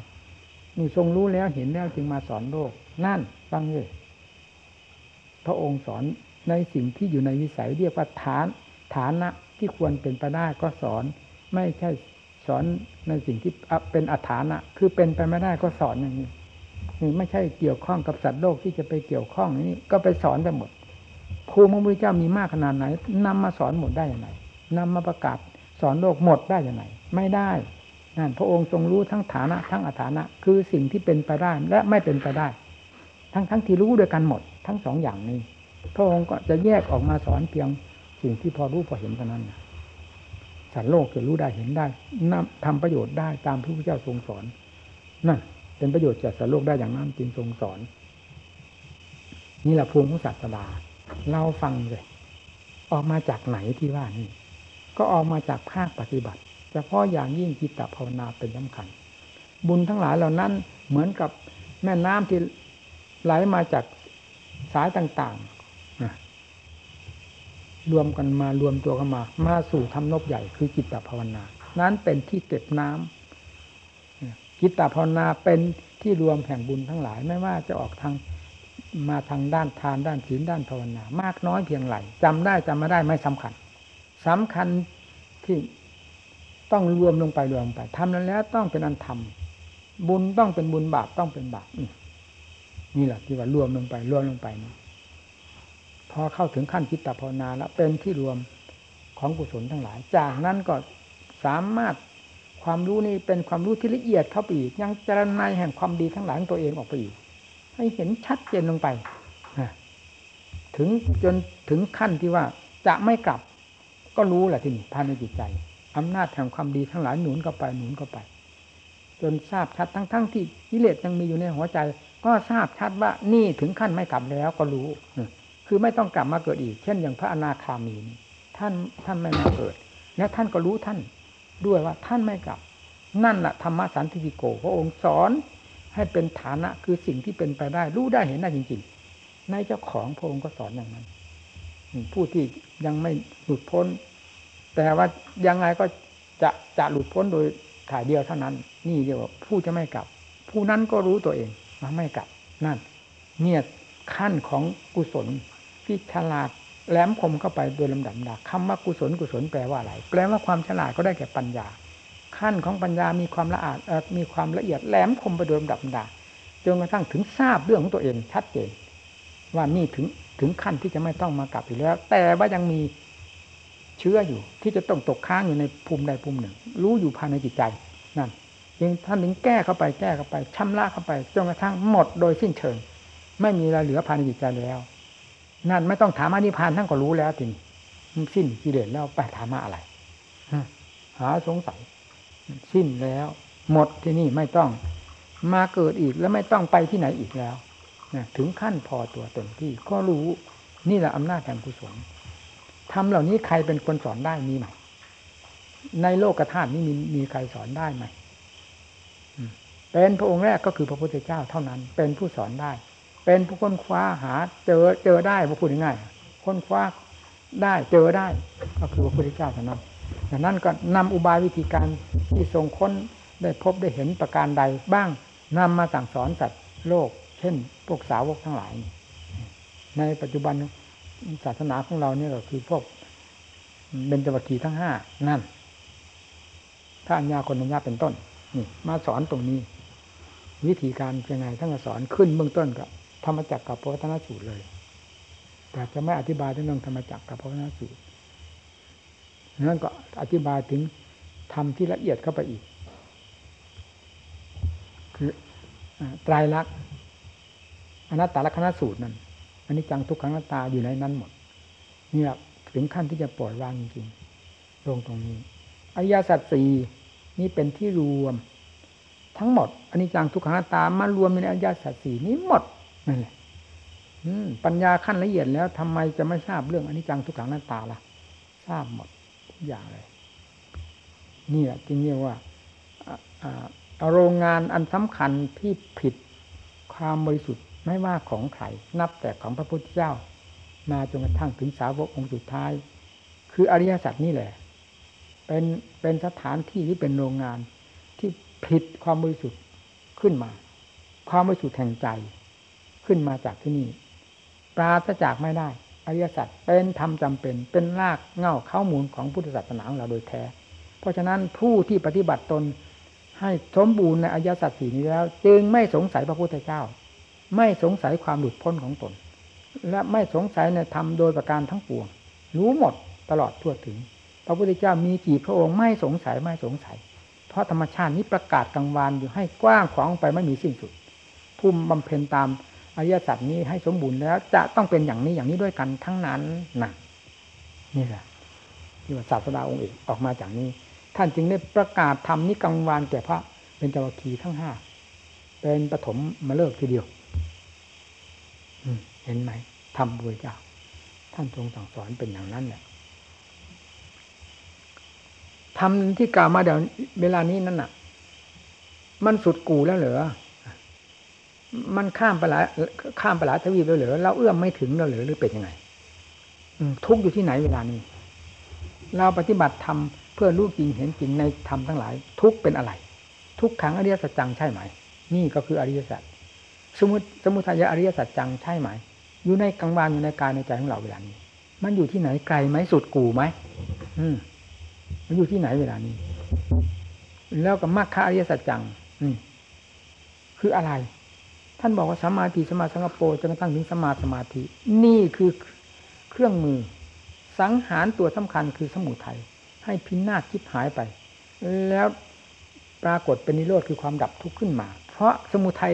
นี่ทรงรู้แล้วเห็นแล้วจึงมาสอนโลก นั่นฟังเลยพระองค์สอนในสิ่งที่อยู่ในวิสัยเรียกว่าฐานฐานะ ที่ควรเป็นไปได้ก็สอน ไม่ใช่สอนในสิ่งที่เป็นอัฐานะ คือเป็นไปไม่ได้ก็สอนอย่างนี้นี่ไม่ใช่เกี่ยวข้องกับสัตว์โลกที่จะไปเกี่ยวข้องนี้ ก็ไปสอนไปหมดภูมิพระพุทธเจ้ามีมากขนาดไหนนำมาสอนหมดได้อย่างไรนำมาประกาศสอนโลกหมดได้อย่างไรไม่ได้นั่นพระองค์ทรงรู้ทั้งฐานะ ทั้งอัฐานะ คือสิ่งที่เป็นไปได้และไม่เป็นไปได้ ทั้งทั้งที่รู้ด้วยกันหมด ทั้งสองอย่างนี้ พระองค์ก็จะแยกออกมาสอนเพียง สิ่งที่พอรู้พอเห็นเท่านั้นสัตว์โลกจะรู้ได้เห็นได้นำทำประโยชน์ได้ตามที่พระเจ้าทรงสอนนั่นเป็นประโยชน์จากสัตว์โลกได้อย่างนั้นจึงทรงสอน นี่แหละภูมิของศาสดาเราฟังเลยออกมาจากไหนที่ว่านี่ ก็ออกมาจากภาคปฏิบัติเฉพาะอย่างยิ่งจิตตภาวนาเป็นสำคัญ บุญทั้งหลายเหล่านั้นเหมือนกับแม่น้ำที่ไหลมาจากสายต่าง รวมกันมารวมตัวกันมา มาสู่ทำนบใหญ่คือจิตตภาวนา นั้นเป็นที่เก็บน้ำจิตตภาวนาเป็นที่รวมแห่งบุญทั้งหลาย ไม่ว่าจะออกทางมาทางด้านทานด้านศีลด้านภาวนา มากน้อยเพียงไรจำได้จำไม่ได้ไม่สำคัญสำคัญที่ต้องรวมลงไปรวมลงไปทำนั้นแล้วต้องเป็นอันทำบุญต้องเป็นบุญบาปต้องเป็นบาปนี่แหละที่ว่ารวมลงไปรวมลงไปนะ พอเข้าถึงขั้นจิตตภาวนาแล้วเป็นที่รวมของกุศลทั้งหลาย จากนั้นก็สามารถความรู้นี้เป็นความรู้ที่ละเอียดเข้าไปอีกยังจรนายแห่งความดีทั้งหลายของตัวเองออกไปอีก ให้เห็นชัดเจนลงไปถึงจนถึงขั้นที่ว่าจะไม่กลับ ก็รู้แหละที่นี่ภายในจิตใจอำนาจแห่งความดีทั้งหลายหนุนเข้าไปหนุนเข้าไป จนทราบชัดทั้งๆทที่กิเลสยังมีอยู่ในหัวใจ ก็ทราบชัดว่านี่ถึงขั้นไม่กลับแล้วก็รู้ คือไม่ต้องกลับมาเกิดอีก เช่นอย่างพระอนาคามี ท่านท่านไม่มาเกิด แล้วท่านก็รู้ท่านด้วยว่าท่านไม่กลับ นั่นแหละธรรมสันติโก พระองค์สอนให้เป็นฐานะคือสิ่งที่เป็นไปได้ รู้ได้เห็นได้จริง ๆ ในเจ้าของพระองค์ก็สอนอย่างนั้น ผู้ที่ยังไม่หลุดพ้น แต่ว่ายังไงก็จะจะหลุดพ้นโดยถ่ายเดียวเท่านั้น นี่เรียวผู้จะไม่กลับ ผู้นั้นก็รู้ตัวเองว่าไม่กลับนั่นเนี่ยขั้นของกุศล ที่ฉลาดแหลมคมเข้าไปโดยลำดับดาคำว่ากุศลกุศลแปลว่าอะไร แปลว่าความฉลาดก็ได้แก่ปัญญา ขั้นของปัญญามีความละอาดมีความละเอียดแหลมคมไปโดยลำดับดาจนกระทั่งถึงทราบเรื่องของตัวเองชัดเจน ว่านี่ถึงถึงขั้นที่จะไม่ต้องมากลับอีกแล้ว แต่ว่ายังมีเชื้ออยู่ ที่จะต้องตกค้างอยู่ในภูมิใดภูมิหนึ่ง รู้อยู่ภายในจิตใจนั่นยังท่านถึงแก้เข้าไปแก้เข้าไปชำระเข้าไปจนกระทั่งหมดโดยสิ้นเชิง ไม่มีอะไรเหลือภายในจิตใจแล้ว นั่นไม่ต้องถามอนิพานท่านก็รู้แล้วทีนี้สิ้นกิเลสแล้วไปถามมาอะไรหาสงสัย สิ้นแล้ว หมดที่นี่ไม่ต้องมาเกิดอีกแล้วไม่ต้องไปที่ไหนอีกแล้วถึงขั้นพอตัวต็มที่ก็รู้นี่แหละอำนาจแห่งกุศลทำเหล่านี้ใครเป็นคนสอนได้มีไหม ในโลกธาตุนี้มีมีใครสอนได้ไหมเป็นพระองค์แรกก็คือพระพุทธเจ้าเท่านั้น เป็นผู้สอนได้ เป็นผู้ค้นคว้าหา เจอเจอได้พูดง่ายๆค้นคว้าได้เจอได้ ก็คือพระพุทธเจ้าเท่านั้นดังนั้นก็นำอุบายวิธีการที่ทรงค้นได้พบได้เห็นประการใดบ้างนำมาสั่งสอนสัตว์โลก เช่นพวกสาวกทั้งหลาย ในปัจจุบันศาสนาของเราเนี่ยก็คือพวกเบญจวัคคีทั้งห้านั่น ถ้าอัญญาคนอัญญาเป็นต้นนี่มาสอนตรงนี้ วิธีการยังไงทั้งสอนขึ้นเบื้องต้นก็ ธรรมจักรกับพระวัฒนสูตรเลย แต่จะไม่อธิบายเรื่องธรรมจักรกับพระวัฒนสูตรนั้นก็อธิบายถึงธรรมที่ละเอียดเข้าไปอีก คือตรายลักษณ์อนัตตาลักษณสูตรนั้นอันนี้จังทุกขังนัตตาอยู่ในนั้นหมดเนี่ยถึงขั้นที่จะปล่อยวางจริงๆลงตรงนี้อริยสัจสี่นี่เป็นที่รวม ทั้งหมดอันนี้จังทุกขังนัตตามารวมในอริยสัจสี่นี้หมด นั่นแหละปัญญาขั้นละเอียดแล้วทำไมจะไม่ทราบเรื่องอนิจจังทุกขังหน้าตาล่ะ ทราบหมดทุกอย่างเลยนี่แหละจึงเรียกว่าโรงงานอันสำคัญที่ผิดความบริสุทธิ์ไม่ว่าของใครนับแต่ของพระพุทธเจ้า มาจนกระทั่งถึงสาวกองค์สุดท้าย คืออริยสัจนี่แหละ เป็นเป็นสถานที่ที่เป็นโรงงานที่ผิดความบริสุทธิ์ขึ้นมา ความบริสุทธิ์แห่งใจ ขึ้นมาจากที่นี่ ปราศจากไม่ได้ อริยสัจเป็นธรรมจำเป็น เป็นรากเง่าเข้ามูลของพุทธศาสนาของเราโดยแท้ เพราะฉะนั้นผู้ที่ปฏิบัติตนให้สมบูรณ์ในอริยสัจสี่นี้แล้ว จึงไม่สงสัยพระพุทธเจ้า ไม่สงสัยความหลุดพ้นของตน และไม่สงสัยในธรรมโดยประการทั้งปวง รู้หมดตลอดทั่วถึง พระพุทธเจ้ามีกี่พระองค์ไม่สงสัยไม่สงสัย เพราะธรรมชาตินี้ประกาศกลางวานอยู่ให้กว้างขวางไปไม่มีสิ้นสุดภูมิบำเพ็ญตาม อริยสัจนี้ให้สมบูรณ์แล้ว จะต้องเป็นอย่างนี้อย่างนี้ด้วยกันทั้งนั้นนะนี่แหละที่ว่าศาสดาองค์เอกออกมาจากนี้ ท่านจึงได้ประกาศธรรมนี้กังวานแก่พระเป็นจวัคีทั้งห้าเป็นปฐมมาเลิกทีเดียวเห็นไหมทำบุญเจ้าท่านทรงสั่งสอนเป็นอย่างนั้นแหละทำที่กล่าวมาเดี๋ยวเวลานี้นั่นน่ะ มันสุดกูแล้วเหรอ มันข้ามไปหลายข้ามไปหลายทวีปแล้วเหรอเราเอื้อมไม่ถึงเราเหรอหรือเป็นยังไงทุกอยู่ที่ไหนเวลานี้ เราปฏิบัติธรรมเพื่อรู้จริงเห็นจริงในธรรมทั้งหลาย ทุกเป็นอะไร ทุกขังอริยสัจจังใช่ไหม นี่ก็คืออริยสัจสมุสมุทัยอริยสัจจังใช่ไหม อยู่ในกลางวันอยู่ในกายในใจของเราเวลานี้ มันอยู่ที่ไหนไกลไหมสุดกูไหมอืมมันอยู่ที่ไหนเวลานี้ แล้วก็มรรคอริยสัจจังนี่คืออะไร ท่านบอกว่าสมาธิสมาสังกปรจนกระทั่งถึงสมาสมาธิ นี่คือเครื่องมือ สังหารตัวสำคัญคือสมุทัยให้พินาศคิบหายไป แล้วปรากฏเป็นนิโรธคือความดับทุกข์ขึ้นมา เพราะสมุทัย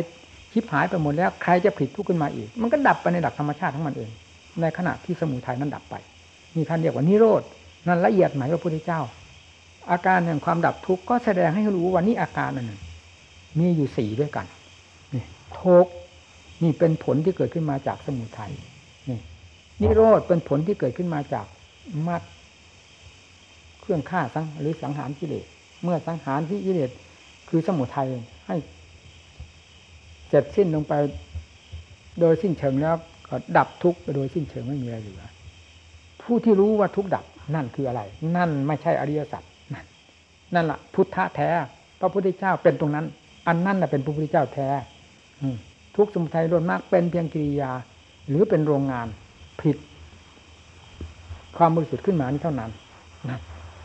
คิบหายไปหมดแล้วใครจะผลิตทุกข์ขึ้นมาอีก มันก็ดับไปในหลักธรรมชาติของมันเอง ในขณะที่สมุทัยนั้นดับไปนี่ท่านเรียกว่านิโรธนั่นละเอียดหมายว่าพระพุทธเจ้า อาการแห่งความดับทุกข์ก็แสดงให้รู้ว่านี่อาการหนั่นมีอยู่สี่ด้วยกัน ทุกนี่เป็นผลที่เกิดขึ้นมาจากสมุทัยนี่นิโรธเป็นผลที่เกิดขึ้นมาจากมัดเครื่องฆ่าสังหรือสังหารกิเลสเมื่อสังหารที่กิเลสคือสมุทัยให้เสร็จสิ้นลงไปโดยสิ้นเชิงแล้วก็ดับทุกข์โดยสิ้นเชิงไม่มีอะไรเหลือผู้ที่รู้ว่าทุกดับนั่นคืออะไร นั่นไม่ใช่อริยสัจนั่นนั่นแหละพุทธะแท้พระพุทธเจ้าเป็นตรงนั้น อันนั่นแหละเป็นพระพุทธเจ้าแท้ ทุกสมุทัยล้วนมากเป็นเพียงกิริยา หรือเป็นโรงงานผิด ความบริสุทธิ์ขึ้นมานี่เท่านั้นนะ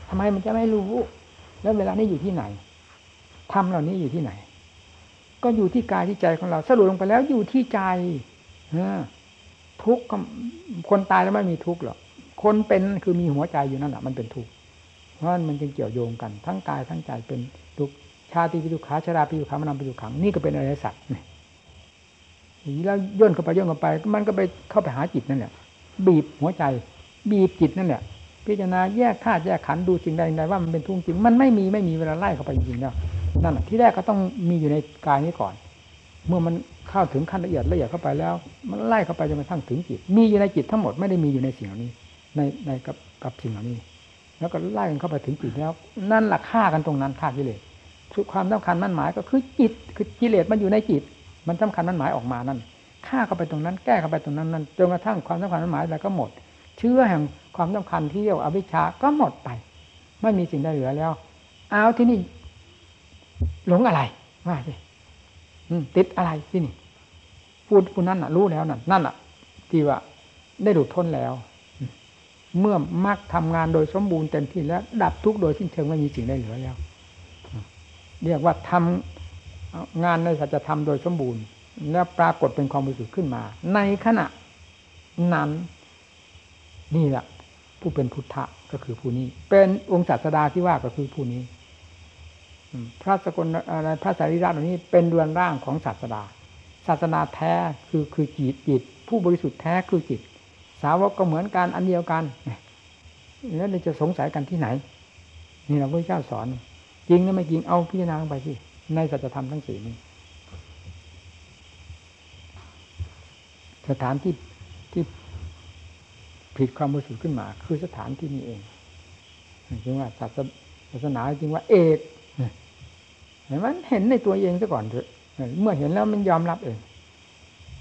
ทำไมมันจะไม่รู้ แล้วเวลานี้อยู่ที่ไหนทำเหล่านี้อยู่ที่ไหน ก็อยู่ที่กายที่ใจของเราสรุปลงไปแล้วอยู่ที่ใจทุกคนตายแล้วไม่มีทุกข์หรอกคนเป็นคือมีหัวใจอยู่นั่นแหละมันเป็นทุกข์เพราะมันจึงเกี่ยวโยงกัน ทั้งกายทั้งใจเป็นทุกข์ชาติปิทุกขาชราปิทุกขามานำปิทุกขังนี่ก็เป็นอริยสัจนี่ แล้วย่นเข้าไปย่นเข้าไป มันก็ไปเข้าไปหาจิตนั่นแหละบีบหัวใจ บีบจิตนั่นแหละพิจารณาแยกธาตุแยกขันธ์ดูสิ่งใดใดว่ามันเป็นทุกข์จริง มันไม่มีไม่มีเวลาไล่เข้าไปจริงๆแล้วนั่นที่แรกก็ต้องมีอยู่ในกายนี้ก่อน เมื่อมันเข้าถึงขั้นละเอียดละเอียดเข้าไปแล้ว มันไล่เข้าไปจนกระทั่งถึงจิต มีอยู่ในจิตทั้งหมดไม่ได้มีอยู่ในสิ่งเหล่านี้ ในในกับกับสิ่งเหล่านี้ แล้วก็ไล่กันเข้าไปถึงจิตแล้ว นั่นแหละฆ่ากันตรงนั้นฆ่ากิเลสคือความสำคัญมั่นหมายก็คือจิตคือกิเลสมันอยู่ในจิต มันสำคัญมันหมายออกมานั่นฆ่าเข้าไปตรงนั้น แก้เข้าไปตรงนั้นนั่นจนกระทั่งความสำคัญมันหมายอะไรก็หมด เชื่อแห่งความสำคัญที่เรียกอวิชชาก็หมดไป ไม่มีสิ่งใดเหลือแล้วเอาที่นี่ หลงอะไรว่าสิติดอะไรที่นี่ พูดพูดนั่นน่ะ รู้แล้วนั่นนั่นอะที่ว่าได้หลุดพ้นแล้ว เมื่อมักทำงานโดยสมบูรณ์เต็มที่แล้ว ดับทุกโดยสิ้นเชิงไม่มีสิ่งใดเหลือแล้ว เรียกว่าทำ งานในสัจธรรมโดยสมบูรณ์ แล้วปรากฏเป็นความบริสุทธิ์ขึ้นมา ในขณะนั้นนี่แหละผู้เป็นพุทธะก็คือผู้นี้ เป็นองค์ศาสดาที่ว่าก็คือผู้นี้พระสกลอะไรพระสารีระตรงนี้เป็นดวงร่างของศาสดา ศาสนาแท้คือคือจิตจิต ผู้บริสุทธิ์แท้คือจิต สาวกก็เหมือนกันอันเดียวกันแล้วจะสงสัยกันที่ไหน นี่เราพระเจ้าสอน จริงหรือไม่จริงเอาพิจารณาไปที่ ในสัจธรรมทั้งสี่นี้ สถานที่ที่ผิดความบริสุทธิ์ขึ้นมา คือสถานที่นี้เองจริงว่าศาสนาจริงว่า เอกเห็นมันเห็นในตัวเองซะก่อนเถอะเมื่อเห็นแล้วมันยอมรับเอง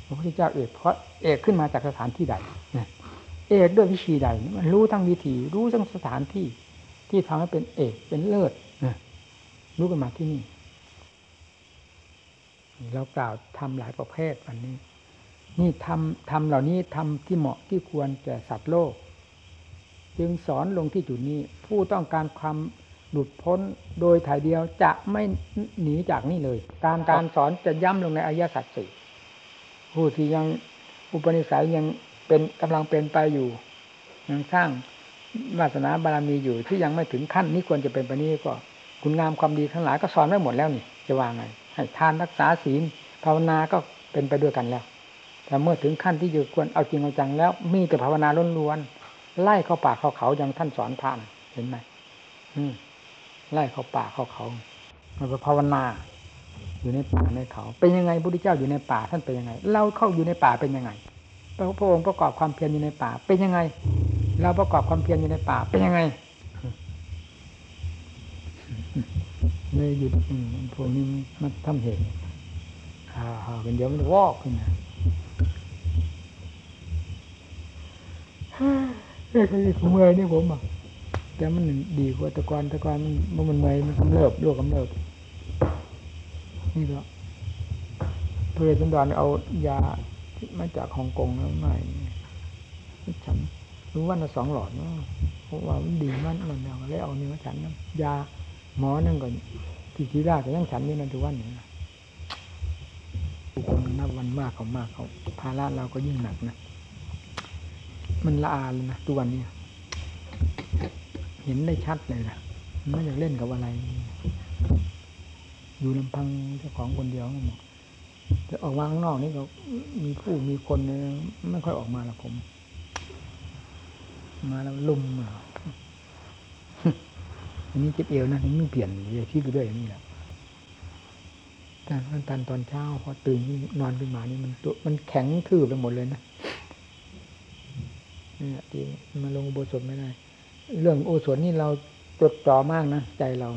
พระพุทธเจ้าเอกเพราะเอกขึ้นมาจากสถานที่ใดเอกด้วยวิธีใด มันรู้ทั้งวิธี รู้ทั้งสถานที่ที่ทำให้เป็นเอกเป็นเลิศรู้กันมาที่นี่ เรากล่าวทำหลายประเภทวันนี้ นี่ทำทำเหล่านี้ทำที่เหมาะที่ควรแก่สัตว์โลก จึงสอนลงที่จุดนี้ ผู้ต้องการความหลุดพ้นโดยถ่ายเดียวจะไม่หนีจากนี่เลย การการสอนจะย้ำลงในอายสัตว์สี่ผู้ที่ยังอุปนิสัยยังเป็นกำลังเป็นไปอยู่ยังสร้างวาสนาบารมีอยู่ที่ยังไม่ถึงขั้นนี้ควรจะเป็นไปนี้ก็ คุณงามความดีทั้งหลายก็สอนไว้หมดแล้วนี่ จะว่าไง ให้ทานรักษาศีลภาวนาก็เป็นไปด้วยกันแล้ว แต่เมื่อถึงขั้นที่อยู่ควรเอาจริงเอาจังแล้ว มีแต่ภาวนาล้วนๆไล่เข้าป่าเข้าเขาอย่างท่านสอนทานเห็นไหมอืมไล่เข้าป่าเข้าเขามันเป็นภาวนาอยู่ในป่าในเขา เป็นยังไงพระพุทธเจ้าอยู่ในป่าท่านเป็นยังไง เราเข้าอยู่ในป่าเป็นยังไงพระองค์ประกอบความเพียรอยู่ในป่า เป็นยังไง เราประกอบความเพียรอยู่ในป่าเป็นยังไง เลยหยุดพวกนี้มันทำเหตุฮ่าฮ่ากันเดี๋ยวมันวอกขึ้นนะเฮ้ยผมเมื่อยนี่ผมอะแต่มันดีกว่าตะกอนตะกอนมันมันเมื่อยมันกำเริบโรคกำเริบนี่ก็เพื่อสันดอนเอายามาจากฮ่องกงแล้วไม่ฉันรู้ว่าน่ะสองหลอดเนาะเพราะว่ามันดีมันมันอย่างแล้วเอาเนื้อฉันนะยา หมอนั่นก่อนที่ศีราก็ยังฉันนี่นั่นทุกวันนี้คนนับวันมากเขามากเขาภาระเราก็ยิ่งหนักนะมันละอาเลยนะทุกวันนี้เห็นได้ชัดเลยนะไม่อยากเล่นกับอะไร อยู่ลำพังเจ้าของคนเดียวไม่หมดจะออกมาข้างนอกนี่ก็มีผู้มีคนไม่ค่อยออกมาละผม มาแล้วลุมอะ อันนี้เจ็บเอวนะนี่ไม่เปลี่ยนเลยที่ก็ด้วยอย่างนี้แหละแต่มันตันตอนเช้าพอตื่นนอนขึ้นมานี่มันตัวมันแข็งทื่อไปหมดเลยนะนี่ที่มาลงอุโบสถไม่ได้ เรื่องโอสถนี่เราจดจ่อมากนะใจเรา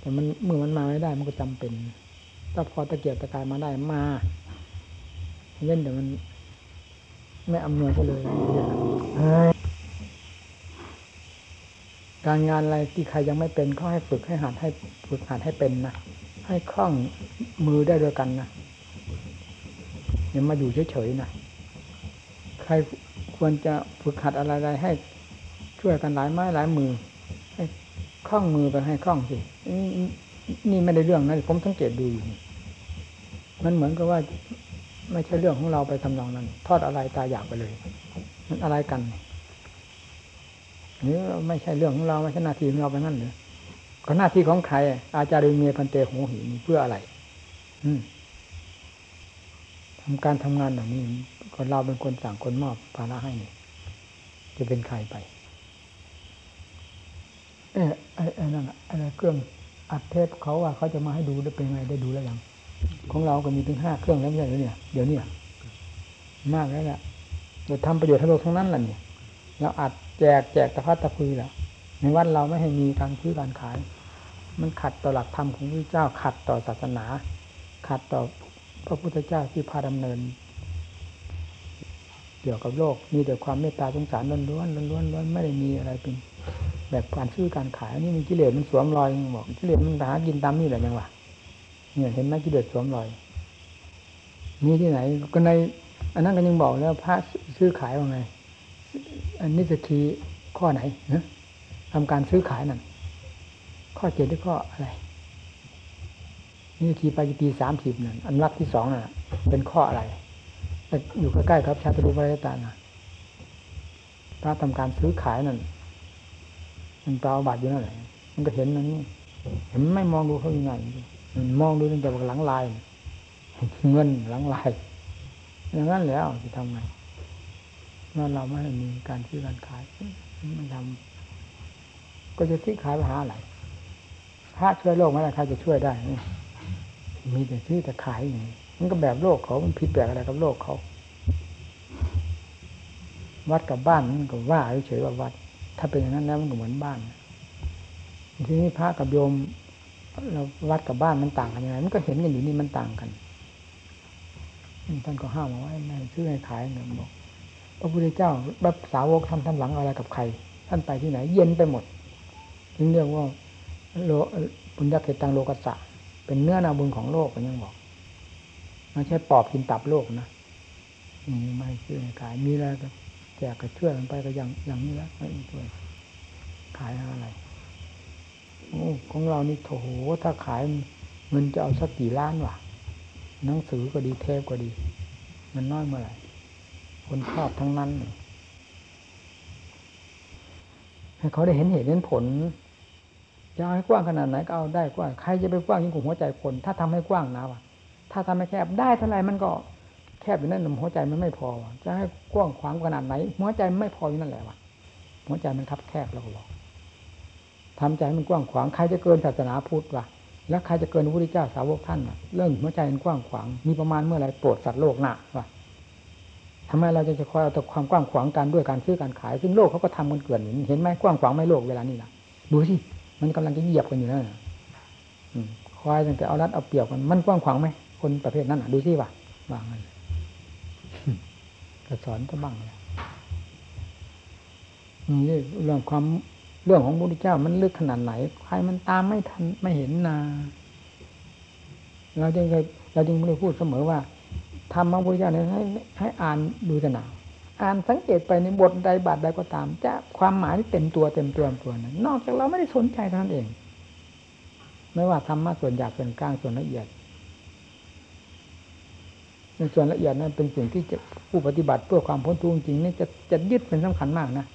แต่มันเมื่อมันมาไม่ได้ มันก็จำเป็นถ้าพอตะเกียบตะกายมาได้มาเล่นแต่มัน ไม่อำนวยก็เลย การงานอะไรที่ใครยังไม่เป็นก็ให้ฝึกให้หัดให้ฝึกหัดให้เป็นนะให้คล่องมือได้ด้วยกันนะอย่ามาอยู่เฉยๆนะใครควรจะฝึกหัดอะไรๆให้ช่วยกันหลายไม้หลายมือ ให้คล่องมือไปให้คล่องสินี่ไม่ได้เรื่องนะผมสังเกตดูอยู่มันเหมือนกับว่า ไม่ใช่เรื่องของเราไปทำนองนั้น ทอดอะไรตาอยากไปเลย มันอะไรกัน นี่ไม่ใช่เรื่องของเราไม่ใช่หน้าที่ของเราไปนั่นหรือก็หน้าที่ของใคร อาจารย์เมียพันเตหูหินเพื่ออะไร อืมทำการทำงานแบบนี้ก็เราเป็นคนสั่งคนมอบภาระให้นี่จะเป็นใครไป เออไอ้ไอ้นั่นไอ้เครื่องอัดเทปเขาว่าเขาจะมาให้ดูได้เป็นไงได้ดูแล้วยังของเราก็มีถึงห้าเครื่องแล้วไม่ใช่หรือเนี่ยเดี๋ยวนี้มากแล้วแหละเราทำประโยชน์ทั้งโลกทั้งนั้นแหละเนี่ยเราอัด จกแจกตะพัดตะพือแล้วในวัดเราไม่ให้มีการซื้อการขาย มันขัดต่อหลักธรรมของพระเจ้า ขัดต่อศาสนา ขัดต่อพระพุทธเจ้าที่พาดำเนิน เกี่ยวกับโลกมีแต่ความเมตตาสงสารล้วนล้วนล้วนล้วนไม่ได้มีอะไรเป็น แบบการซื้อการขายนี่มันกิเลสมันสวมรอยบอกกิเลสมันหากินตามนี่แหละยังวะเนี่ยเห็นไหมกิเลสสวมรอยมีที่ไหนก็ใน อันนั้นก็ยังบอกแล้วพระซื้อขายว่าไง นนี้จะคีข้อไหนนะทำการซื้อขายนั่นข้อเจ็ดหรือข้ออะไรนี่ทีปาจิตีสามสิบนั่นอันรักที่สองน่ะ เป็นข้ออะไรอยู่ใกล้ๆครับ ชาตรุปริตานะถ้าทำการซื้อขายนั่นมันเปล่าบาทอยู่นั่นแหละมันก็เห็นนั่นนี่เห็นไม่มองดูเขายังไงมันมองดูตั้งแต่หลังลายเงินหลังลายอย่างนั้นแล้วจะทำไง เมื่อเราไม่มีการซื้อการขายมันทำก็จะซื้อขายไปหาอะไรพระช่วยโลกไม่ได้ใครจะช่วยได้ มีแต่ซื้อแต่ขายอย่างนี้มันก็แบบโลกเขามันผิดแปลกอะไรกับโลกเขาวัดกับบ้านมันก็ว่าเฉยว่าวัด ถ้าเป็นอย่างนั้นแล้วมันก็เหมือนบ้านทีนี้พระกับโยมเราวัดกับบ้านมันต่างกันยังไงมันก็เห็นกันอยู่นี่มันต่างกันท่านก็ห้ามเอาไว้ไม่ซื้อให้ขายเงี้ยบอก พระพุทธเจ้าแบบสาวกทำทำหลังอะไรกับใคร ท่านไปที่ไหน เย็นไปหมดถึงเรียกว่าโลบุญญาเกตังโลกัสสะเป็นเนื้อนาบุญของโลกกันยังบอกไม่ใช่ปอบกินตับโลกนะนี่ไม่ซื้อขายมีอะไรก็แจกก็ช่วยกันไปก็อย่างอย่างนี้แล้วไม่ช่วยขายอะไรโอ้ของเรานี่โถถ้าขายเงินจะเอาสักกี่ล้านวะหนังสือก็ดีเทปก็ดี มันน้อยเมื่อไหร่ คนชอบทั้งนั้น ให้เขาได้เห็นเหตุเห็นผลจะเอาให้กว้างขนาดไหนก็เอาได้กว้างใครจะไปกว้างยิ่งกว่าหัวใจคน ถ้าทำให้กว้างนะวะถ้าทำให้แคบได้เท่าไรมันก็แคบอยู่นั่นหัวใจมันไม่พอ จะให้กว้างขวางขนาดไหน หัวใจไม่พออยู่นั่นแหละวะหัวใจมันคับแคบเราบอกทำใจมันกว้างขวางใครจะเกินศาสนาพุทธวะแล้วใครจะเกินพระพุทธเจ้าสาวกท่านเรื่องหัวใจมันกว้างขวางมีประมาณเมื่อไรโปรดสัตว์โลกหนักวะ ทำไมเราจะจะคอยเอาแต่ความกว้างขวางกันด้วยการซื้อการขาย ซึ่งโลกเขาก็ทำกันเกินเห็นไหมกว้างขวางไม่โลกเวลานี้นะดูสิมันกำลังจะเหยียบกันอยู่นั่นคอยตั้งแต่เอารัดเอาเปรียบกันมันกว้างขวางไหมคนประเภทนั้นอะ ดูสิวะวางมันก็สอนก็บ้างเลยนี่เรื่องความเรื่องของพระพุทธเจ้ามันลึกขนาดไหน ใครมันตามไม่ทันไม่เห็นนาเราจึงเคยเราจึงไม่ได้พูดเสมอว่า ทำพระพุทธเจ้าเนี่ยให้ให้อ่านดูสนาอ่านสังเกตไปในบทใดบาทใดก็ตาม จะความหมายที่เต็มตัวเต็มตัวตัวนั้นนอกจากเราไม่ได้สนใจเท่านั้นเอง ไม่ว่าธรรมะส่วนหยาบส่วนกลางส่วนละเอียดในส่วนละเอียดนั้นเป็นสิ่งที่จะผู้ปฏิบัติเพื่อความพ้นทุกข์จริงนี่จะจะยึดเป็นสำคัญมากนะ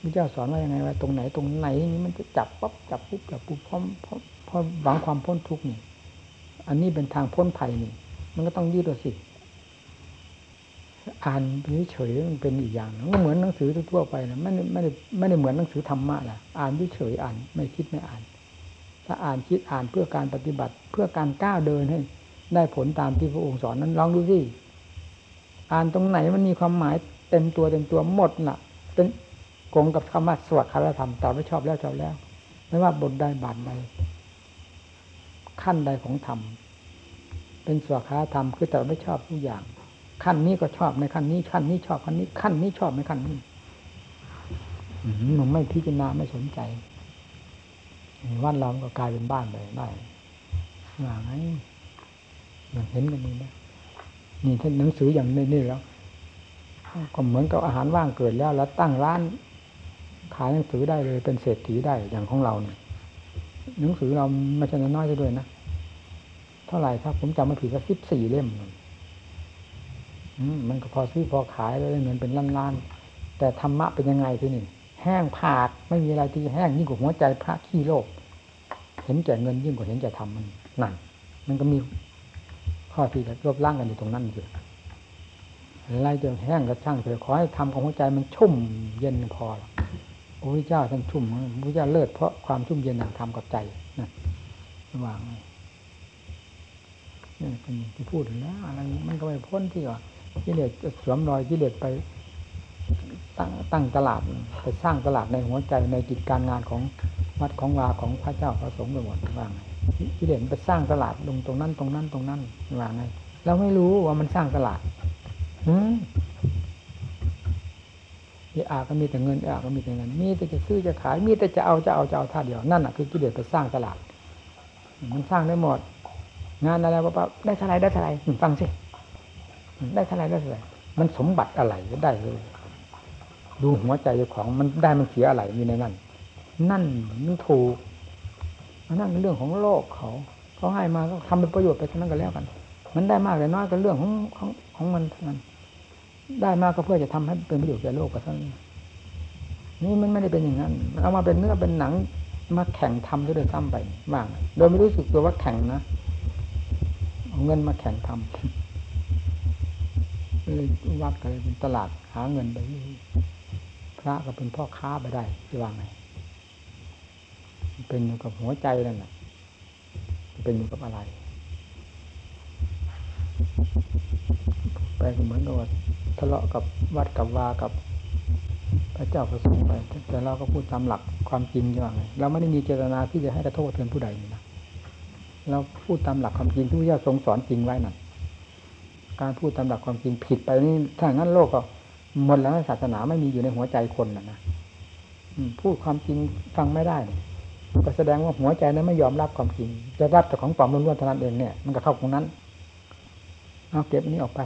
พระเจ้าสอนว่ายังไงว่าตรงไหนตรงไหนนี่มันจะจับปั๊บจับปุ๊บจับปุ๊บพร้อมพร้อมพร้อมหวังความพ้นทุกข์นี่ อันนี้เป็นทางพ้นภัยนี่ มันก็ต้องยืดตัวสิ อ่านเฉยๆมันเป็นอีกอย่างก็เหมือนหนังสือทั่วไปนะไม่ได้ไม่ได้ไม่ได้เหมือนหนังสือธรรมะแหละอ่านเฉยๆอ่านไม่คิดไม่อ่าน ถ้าอ่านคิดอ่านเพื่อการปฏิบัติ เพื่อการก้าวเดินให้ ได้ผลตามที่พระองค์สอนนั้นลองดูสิอ่านตรงไหนมันมีความหมายเต็มตัวเต็มตัวหมดล่ะ เป็นกงกับคำว่าสวดคารธรรมตอบไม่ชอบแล้วชอบแล้ว ไม่ว่าบทใดบาทใดขั้นใดของธรรมเป็นสวดคารธรรมคือแต่ไม่ชอบทุกอย่าง ขั้นนี้ก็ชอบในขั้นนี้ขั้นนี้ชอบขั้นนี้ขั้นนี้ชอบในขั้นนี้มันไม่พิจารณาไม่สนใจวัดเราก็กลายเป็นบ้านไปได้ว่าไงอย่างเห็นกันนี่นะนี่ถ้าหนังสืออย่างนี้นี่แล้วก็เหมือนกับอาหารว่างเกิดแล้ว แล้วตั้งร้าน ขายหนังสือได้เลย เป็นเศรษฐีได้อย่างของเราเนี่ยหนังสือเราไม่ใช่น้อยๆด้วยนะเท่าไหร่ถ้าผมจำไม่ผิดก็สิบสี่เล่ม มันก็พอซื้อพอขายแล้วเงินเป็นล้านๆแต่ธรรมะเป็นยังไงที่นี่แห้งผากไม่มีอะไรที่แห้งยิ่งกว่าหัวใจพระขี้โลก เห็นแก่เงินยิ่งกว่าเห็นแก่ธรรมมันนั่นมันก็มีข้อที่จะรบล้างกันอยู่ตรงนั้นอยู่อะไรจะแห้งก็ช่างเถอะขอให้ทำของหัวใจมันชุ่มเย็นพอพระพุทธเจ้าท่านชุ่มพระพุทธเจ้าเลิศเพราะความชุ่มเย็นแห่งธรรมกับใจนะว่างนี่เป็นที่พูดแล้วอะไรมันก็ไม่พ้นที่ว่า กิเลสสวมรอยกิเลสไปตั้งตั้งตลาดไปสร้างตลาดในหัวใจในกิจการงานของวัดของวาของพระเจ้าพระสงฆ์ไปหมดว่าไงกิเลสไปสร้างตลาดลงตรงนั้นตรงนั้นตรงนั้นว่าไงเราไม่รู้ว่ามันสร้างตลาดอืมอาก็มีแต่เงินอาก็มีแต่เงิน มีแต่จะซื้อจะขาย มีแต่จะเอาจะเอาจะเอาท่าเดียวนั่นแหะคือกิเลสไปสร้างตลาด มันสร้างได้หมด งานอะไรปั๊บได้เท่าไรได้เท่าไรฟังสิ ได้เท่าไรได้เท่าไรมันสมบัติอะไรก็ได้เลยดูหัวใจเจ้าของมันได้มันเสียอะไรอยู่ในนั้นนั่นมันถูกนั่นเป็นเรื่องของโลกเขาเขาให้มาก็ทำเป็นประโยชน์ไปเท่านั้นก็แล้วกัน มันได้มากหรือน้อยก็เรื่องของของของมันเท่านั้น ได้มากก็เพื่อจะทำให้เป็นประโยชน์แก่โลกก็เท่านั้นนี่มันไม่ได้เป็นอย่างนั้นเอามาเป็นเนื้อเป็นหนังมาแข่งทำด้วยซ้ำไปบ้างโดยไม่รู้สึกตัวว่าแข่งนะเอาเงินมาแข่งทำ เลยวัดก็เลยเป็นตลาดหาเงินไปพระก็เป็นพ่อค้าไปได้ที่ว่าไงเป็นอยู่กับหัวใจนั่นแหละเป็นอยู่กับอะไร ไปเหมือนกับทะเลาะกับวัดกับวากับพระเจ้าประสงค์ไปแต่เราก็พูดตามหลักความจริงอย่างไงเราไม่ได้มีเจตนาที่จะให้กระโทษเตือนผู้ใดนะเราพูดตามหลักความจริงที่พระเจ้าทรงสอนจริงไว้นั่น การพูดตามหลักความจริงผิดไปนี่ถ้างั้นโลกก็หมดแล้วศาสนาไม่มีอยู่ในหัวใจคนนะนะพูดความจริงฟังไม่ได้ก็แสดงว่าหัวใจนั้นไม่ยอมรับความจริง จะรับแต่ของปลอมล้วนๆเท่านั้นเองเนี่ย มันก็เข้าตรงนั้น เอาเก็บนี้ออกไป